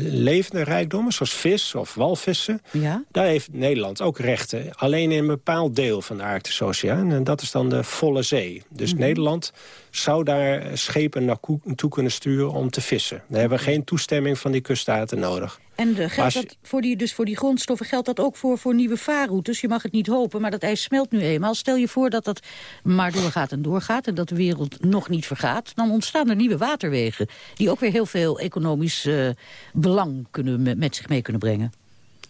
levende rijkdommen, zoals vis of walvissen... Ja? daar heeft Nederland ook rechten. Alleen in een bepaald deel van de Arctische Oceaan. En dat is dan de volle zee. Dus mm -hmm. Nederland zou daar schepen naartoe kunnen sturen om te vissen. Daar hebben we geen toestemming van die kuststaten nodig. En de, geldt dat voor die, dus voor die grondstoffen geldt dat ook voor, voor nieuwe vaarroutes? Je mag het niet hopen, maar dat ijs smelt nu eenmaal. Stel je voor dat dat maar doorgaat en doorgaat... en dat de wereld nog niet vergaat. Dan ontstaan er nieuwe waterwegen... die ook weer heel veel economisch uh, belang kunnen, met zich mee kunnen brengen.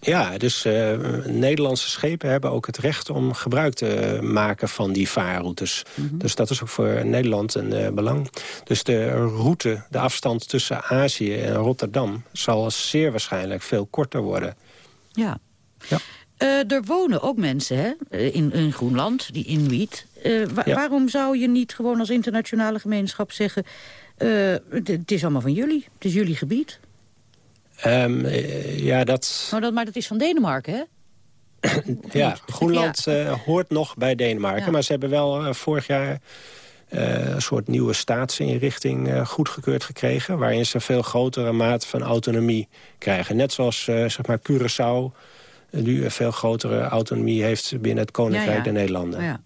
Ja, dus uh, Nederlandse schepen hebben ook het recht om gebruik te maken van die vaarroutes. Mhm. Dus dat is ook voor Nederland een uh, belang. Dus de route, de afstand tussen Azië en Rotterdam... zal zeer waarschijnlijk veel korter worden. Ja. ja. Uh, er wonen ook mensen hè, in, in Groenland, die Inuit. Wa ja. Waarom zou je niet gewoon als internationale gemeenschap zeggen... het is allemaal van jullie, het is jullie gebied... Um, ja, dat... Maar, dat... maar dat is van Denemarken, hè? ja, Groenland ja. Uh, hoort nog bij Denemarken. Ja. Maar ze hebben wel uh, vorig jaar uh, een soort nieuwe staatsinrichting goedgekeurd gekregen... waarin ze een veel grotere mate van autonomie krijgen. Net zoals zeg maar Curaçao nu een veel grotere autonomie heeft... binnen het Koninkrijk ja, der Nederlanden.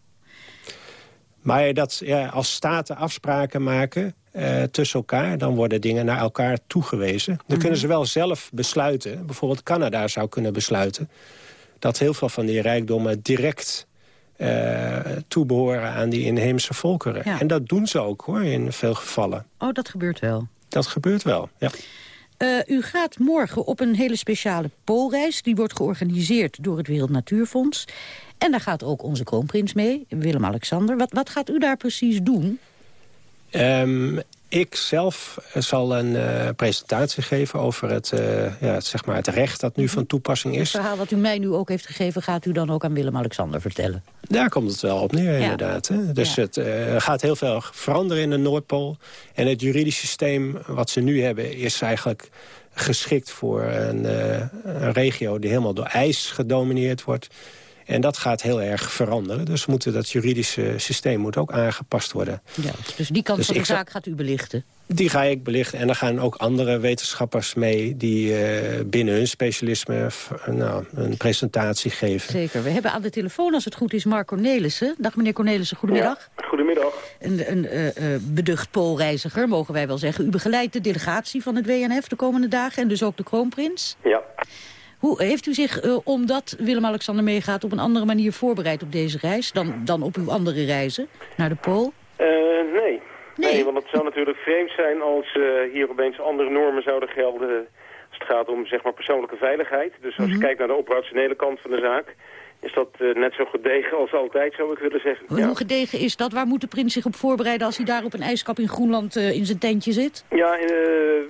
Maar dat ja, als staten afspraken maken uh, tussen elkaar. Dan worden dingen naar elkaar toegewezen. Dan kunnen mhm. ze wel zelf besluiten. Bijvoorbeeld Canada zou kunnen besluiten... dat heel veel van die rijkdommen direct uh, toebehoren aan die inheemse volkeren. En dat doen ze ook hoor, in veel gevallen. Oh, dat gebeurt wel? Dat gebeurt wel, ja. Uh, u gaat morgen op een hele speciale poolreis. Die wordt georganiseerd door het Wereld Natuurfonds. En daar gaat ook onze kroonprins mee, Willem-Alexander. Wat, wat gaat u daar precies doen? Um, ik zelf zal een uh, presentatie geven over het, uh, ja, zeg maar het recht dat nu mhm. van toepassing is. Het verhaal wat u mij nu ook heeft gegeven... gaat u dan ook aan Willem-Alexander vertellen? Daar komt het wel op neer, inderdaad. Hè? Dus ja. het uh, gaat heel veel veranderen in de Noordpool. En het juridische systeem wat ze nu hebben... is eigenlijk geschikt voor een, een regio die helemaal door ijs gedomineerd wordt... En dat gaat heel erg veranderen. Dus moeten dat juridische systeem moet ook aangepast worden. Ja, dus die kant dus van de zaak gaat u belichten? Die ga ik belichten. En er gaan ook andere wetenschappers mee... die uh, binnen hun specialisme nou, een presentatie geven. Zeker. We hebben aan de telefoon, als het goed is, Mark Cornelissen. Dag meneer Cornelissen, goedemiddag. Ja, goedemiddag. Een, een uh, uh, beducht poolreiziger, mogen wij wel zeggen. U begeleidt de delegatie van het WNF de komende dagen... en dus ook de kroonprins. Ja. Hoe heeft u zich, uh, omdat Willem-Alexander meegaat... op een andere manier voorbereid op deze reis... dan, dan op uw andere reizen naar de Pool? Uh, nee. nee. nee. want het zou natuurlijk vreemd zijn als uh, hier opeens andere normen zouden gelden... als het gaat om zeg maar, persoonlijke veiligheid. Dus als mm -hmm. je kijkt naar de operationele kant van de zaak is dat uh, net zo gedegen als altijd, zou ik willen zeggen. Hoe ja. gedegen is dat? Waar moet de prins zich op voorbereiden als hij daar op een ijskap in Groenland uh, in zijn tentje zit? Ja, uh,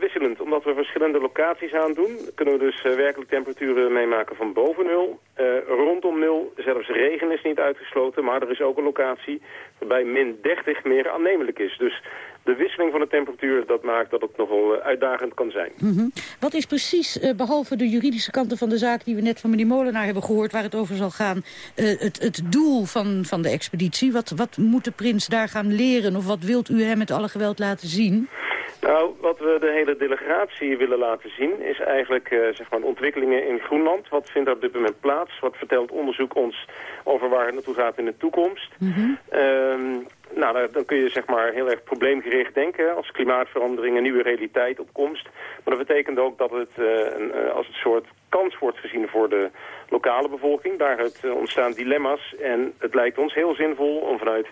wisselend. Omdat we verschillende locaties aandoen, kunnen we dus werkelijk temperaturen meemaken van boven nul. rondom nul, zelfs regen is niet uitgesloten, maar er is ook een locatie waarbij min 30 meer aannemelijk is. Dus de wisseling van de temperatuur, dat maakt dat het nogal eh, uitdagend kan zijn. -hmm. Wat is precies, uh, behalve de juridische kanten van de zaak... die we net van meneer Molenaar hebben gehoord, waar het over zal gaan... Uh, het, het doel van, van de expeditie? Wat, wat moet de prins daar gaan leren? Of wat wilt u hem met alle geweld laten zien? Nou, wat we de hele delegatie willen laten zien... is eigenlijk uh, zeg maar ontwikkelingen in Groenland. Wat vindt er op dit moment plaats? Wat vertelt onderzoek ons over waar het naartoe gaat in de toekomst? Mm -hmm. uh, nou, dan kun je zeg maar heel erg probleemgericht denken als klimaatverandering een nieuwe realiteit opkomst. Maar dat betekent ook dat het uh, een, uh, als een soort kans wordt gezien voor de lokale bevolking. Daar het, uh, ontstaan dilemma's en het lijkt ons heel zinvol om vanuit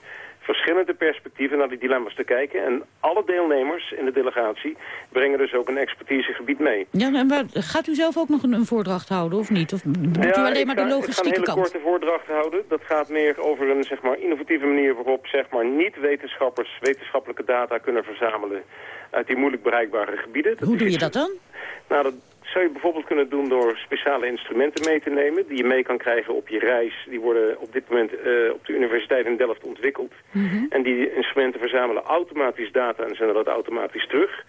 verschillende perspectieven naar die dilemma's te kijken. En alle deelnemers in de delegatie brengen dus ook een expertisegebied mee. Ja, maar gaat u zelf ook nog een, een voordracht houden of niet? Of doet ja, u alleen maar de logistieke kant? Ik ga een hele korte voordracht houden. Dat gaat meer over een zeg maar, innovatieve manier waarop zeg maar, niet-wetenschappers wetenschappelijke data kunnen verzamelen uit die moeilijk bereikbare gebieden. Dat Hoe doe je dat dan? Nou, dat zou je bijvoorbeeld kunnen doen door speciale instrumenten mee te nemen... die je mee kan krijgen op je reis. Die worden op dit moment uh, op de Universiteit in Delft ontwikkeld. Mm -hmm. En die instrumenten verzamelen automatisch data en zenden dat automatisch terug...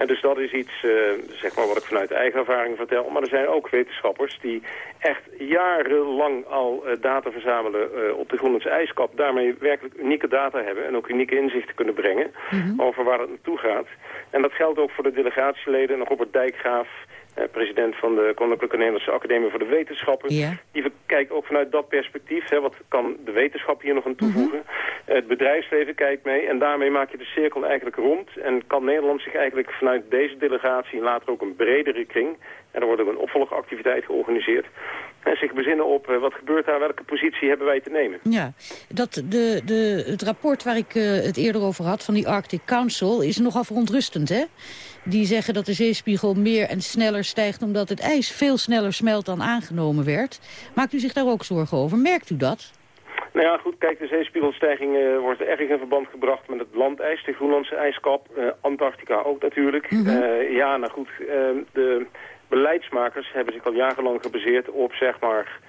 En dus dat is iets, uh, zeg maar, wat ik vanuit eigen ervaring vertel. Maar er zijn ook wetenschappers die echt jarenlang al uh, data verzamelen uh, op de Groenlandse ijskap. Daarmee werkelijk unieke data hebben en ook unieke inzichten kunnen brengen mm -hmm. over waar het naartoe gaat. En dat geldt ook voor de delegatieleden. Robert Dijkgraaf, eh, president van de Koninklijke Nederlandse Academie voor de Wetenschappen. Die kijkt ook vanuit dat perspectief. Hè, wat kan de wetenschap hier nog aan toevoegen? Mm -hmm. Het bedrijfsleven kijkt mee. En daarmee maak je de cirkel eigenlijk rond. En kan Nederland zich eigenlijk vanuit deze delegatie... en later ook een bredere kring... en er wordt ook een opvolgactiviteit georganiseerd... En zich bezinnen op wat gebeurt daar, welke positie hebben wij te nemen. Ja, dat de, de, het rapport waar ik het eerder over had van die Arctic Council is nogal verontrustend, hè? Die zeggen dat de zeespiegel meer en sneller stijgt omdat het ijs veel sneller smelt dan aangenomen werd. Maakt u zich daar ook zorgen over? Merkt u dat? Nou ja, goed, kijk, de zeespiegelstijging uh, wordt erg in verband gebracht met het landijs, de Groenlandse ijskap, uh, Antarctica ook natuurlijk. Mm ja, nou goed, de beleidsmakers hebben zich al jarenlang gebaseerd op, zeg maar,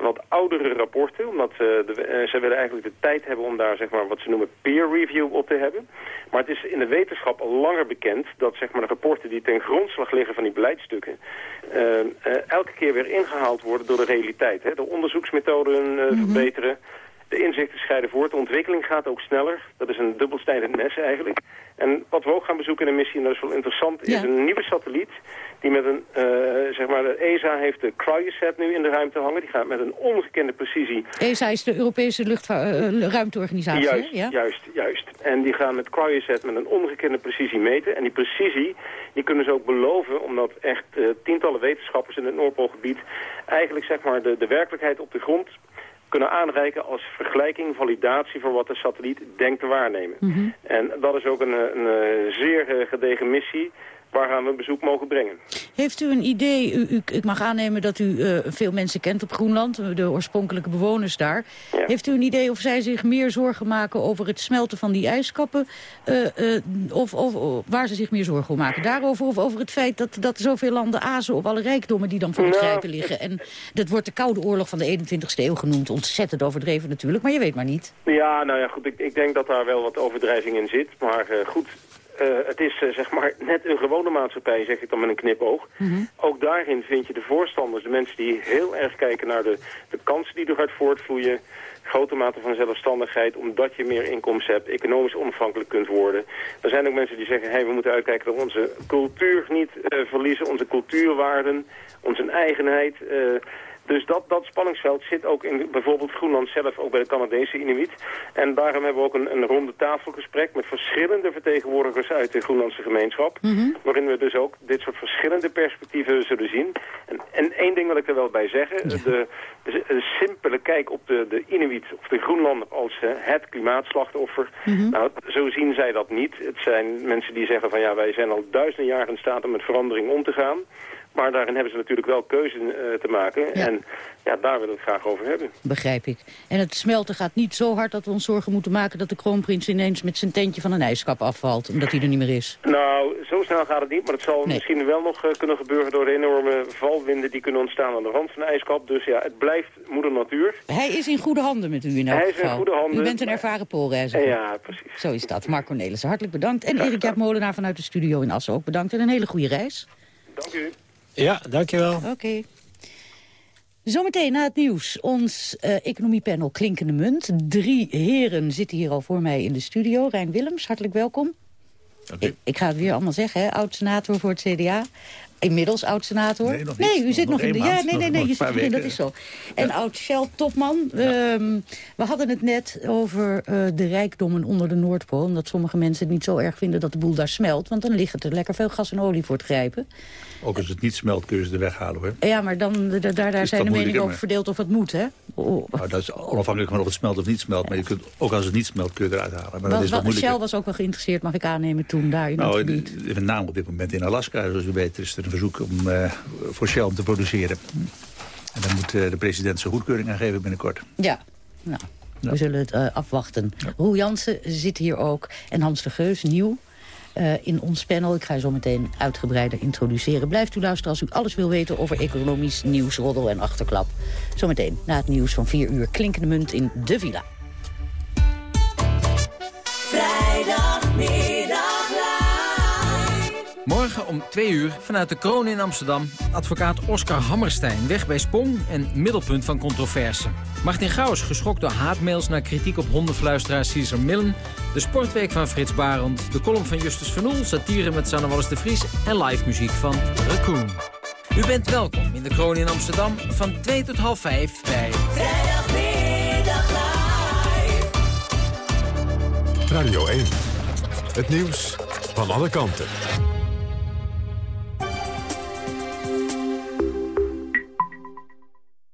wat oudere rapporten. Omdat uh, de, ze willen eigenlijk de tijd hebben om daar zeg maar, wat ze noemen peer review op te hebben. Maar het is in de wetenschap al langer bekend dat zeg maar, de rapporten die ten grondslag liggen van die beleidsstukken... Uh, uh, elke keer weer ingehaald worden door de realiteit. Hè. De onderzoeksmethoden mm -hmm. verbeteren, de inzichten scheiden voort, de ontwikkeling gaat ook sneller. Dat is een dubbelstijnend mes eigenlijk. En wat we ook gaan bezoeken in een missie, en dat is wel interessant, is een nieuwe satelliet. Die met een, uh, zeg maar, de ESA heeft de Cryosat nu in de ruimte hangen. Die gaat met een ongekende precisie. ESA is de Europese luchtruimteorganisatie, juist, ja? Juist, juist. En die gaan met Cryosat met een ongekende precisie meten. En die precisie, die kunnen ze ook beloven, omdat echt uh, tientallen wetenschappers in het Noordpoolgebied eigenlijk, zeg maar, de, de werkelijkheid op de grond kunnen aanreiken als vergelijking, validatie voor wat de satelliet denkt te waarnemen. Mm -hmm. En dat is ook een, een, een zeer gedegen missie waar gaan we een bezoek mogen brengen. Heeft u een idee, u, u, ik mag aannemen dat u uh, veel mensen kent op Groenland, de oorspronkelijke bewoners daar. Ja. Heeft u een idee of zij zich meer zorgen maken over het smelten van die ijskappen? Uh, uh, of, of, of, waar ze zich meer zorgen om maken? Daarover of over het feit dat, dat zoveel landen azen op alle rijkdommen die dan voor het nou, grijpen liggen? En dat wordt de Koude Oorlog van de 21ste eeuw genoemd. Ontzettend overdreven natuurlijk, maar je weet maar niet. Ja, nou ja, goed, ik, ik denk dat daar wel wat overdrijving in zit. Maar goed, uh, het is uh, zeg maar net een gewone maatschappij, zeg ik dan met een knipoog. Mm -hmm. Ook daarin vind je de voorstanders, de mensen die heel erg kijken naar de, de kansen die eruit voortvloeien. Grote mate van zelfstandigheid, omdat je meer inkomsten hebt, economisch onafhankelijk kunt worden. Er zijn ook mensen die zeggen, hey, we moeten uitkijken dat we onze cultuur niet uh, verliezen, onze cultuurwaarden, onze eigenheid. Dus dat, dat spanningsveld zit ook in bijvoorbeeld Groenland zelf, ook bij de Canadese Inuit. En daarom hebben we ook een, een ronde tafelgesprek met verschillende vertegenwoordigers uit de Groenlandse gemeenschap. Mm -hmm. Waarin we dus ook dit soort verschillende perspectieven zullen zien. En, en één ding wil ik er wel bij zeggen. Ja. De, de, de, simpele kijk op de, de Inuit of de Groenlander als uh, het klimaatslachtoffer. Mm -hmm. Nou, zo zien zij dat niet. Het zijn mensen die zeggen van ja, wij zijn al duizenden jaren in staat om met verandering om te gaan. Maar daarin hebben ze natuurlijk wel keuze uh, te maken. Ja. En ja, daar willen we het graag over hebben. Begrijp ik. En het smelten gaat niet zo hard dat we ons zorgen moeten maken... dat de kroonprins ineens met zijn tentje van een ijskap afvalt. Omdat hij er niet meer is. Nou, zo snel gaat het niet. Maar het zal nee. misschien wel nog uh, kunnen gebeuren... door de enorme valwinden die kunnen ontstaan aan de rand van de ijskap. Dus ja, het blijft moeder natuur. Hij is in goede handen met u in elk Hij is in goede handen. U bent een ervaren poolreiziger. Ja, precies. Zo is dat. Mark Cornelissen, hartelijk bedankt. En Erik Jaap Molenaar vanuit de studio in Assen ook bedankt. En een hele goede reis. Dank u. Ja, dankjewel. Oké. Okay. Zometeen na het nieuws, ons uh, economiepanel Klinkende Munt. Drie heren zitten hier al voor mij in de studio. Rijn Willems, hartelijk welkom. Okay. Ik, ik, ga het weer allemaal zeggen, oud-senator voor het CDA. Inmiddels oud-senator. Nee, nog nee, u zit nog in de... Ja, nee, nee, nee, je zit in, dat is zo. En ja. oud-Shell-topman. Ja. Um, we hadden het net over uh, de rijkdommen onder de Noordpool. Omdat sommige mensen het niet zo erg vinden dat de boel daar smelt. Want dan ligt er lekker veel gas en olie voor het grijpen. Ook als het niet smelt kun je ze er weghalen hoor. Ja, maar dan, daar, daar zijn de meningen over verdeeld of het moet, hè? Oh. Nou, dat is onafhankelijk van of het smelt of niet smelt. Maar je kunt, ook als het niet smelt kun je eruit halen. Maar dat was, is wat Shell was ook wel geïnteresseerd, mag ik aannemen, toen daar in nou, het gebied. Met name op dit moment in Alaska, zoals u weet, is er een verzoek om, uh, voor Shell om te produceren. En dan moet uh, de president zijn goedkeuring aan geven binnenkort. Ja, nou, ja. we zullen het uh, afwachten. Ja. Roel Jansen zit hier ook. En Hans de Geus, nieuw. Uh, in ons panel. Ik ga je zo meteen uitgebreider introduceren. Blijft u luisteren als u alles wil weten over economisch nieuws, roddel en achterklap. Zometeen na het nieuws van 4 uur klinkende munt in De Villa. Om 2 uur vanuit de kroon in Amsterdam... advocaat Oscar Hammerstein, weg bij Spong en middelpunt van controverse. Martin Gauws, geschokt door haatmails naar kritiek op hondenfluisteraar Caesar Millen... de sportweek van Frits Barend, de column van Justus Van Oel... satire met Sanne Wallis de Vries en live muziek van Raccoon. U bent welkom in de kroon in Amsterdam van 2 tot half 5 bij... Radio 1. Het nieuws van alle kanten.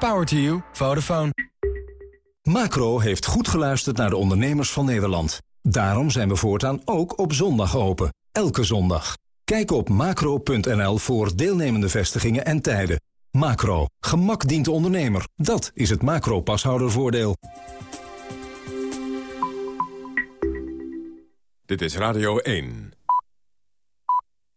Power to you. Vodafone. Macro heeft goed geluisterd naar de ondernemers van Nederland. Daarom zijn we voortaan ook op zondag open. Elke zondag. Kijk op macro.nl voor deelnemende vestigingen en tijden. Macro. Gemak dient de ondernemer. Dat is het macro-pashoudervoordeel. Dit is Radio 1.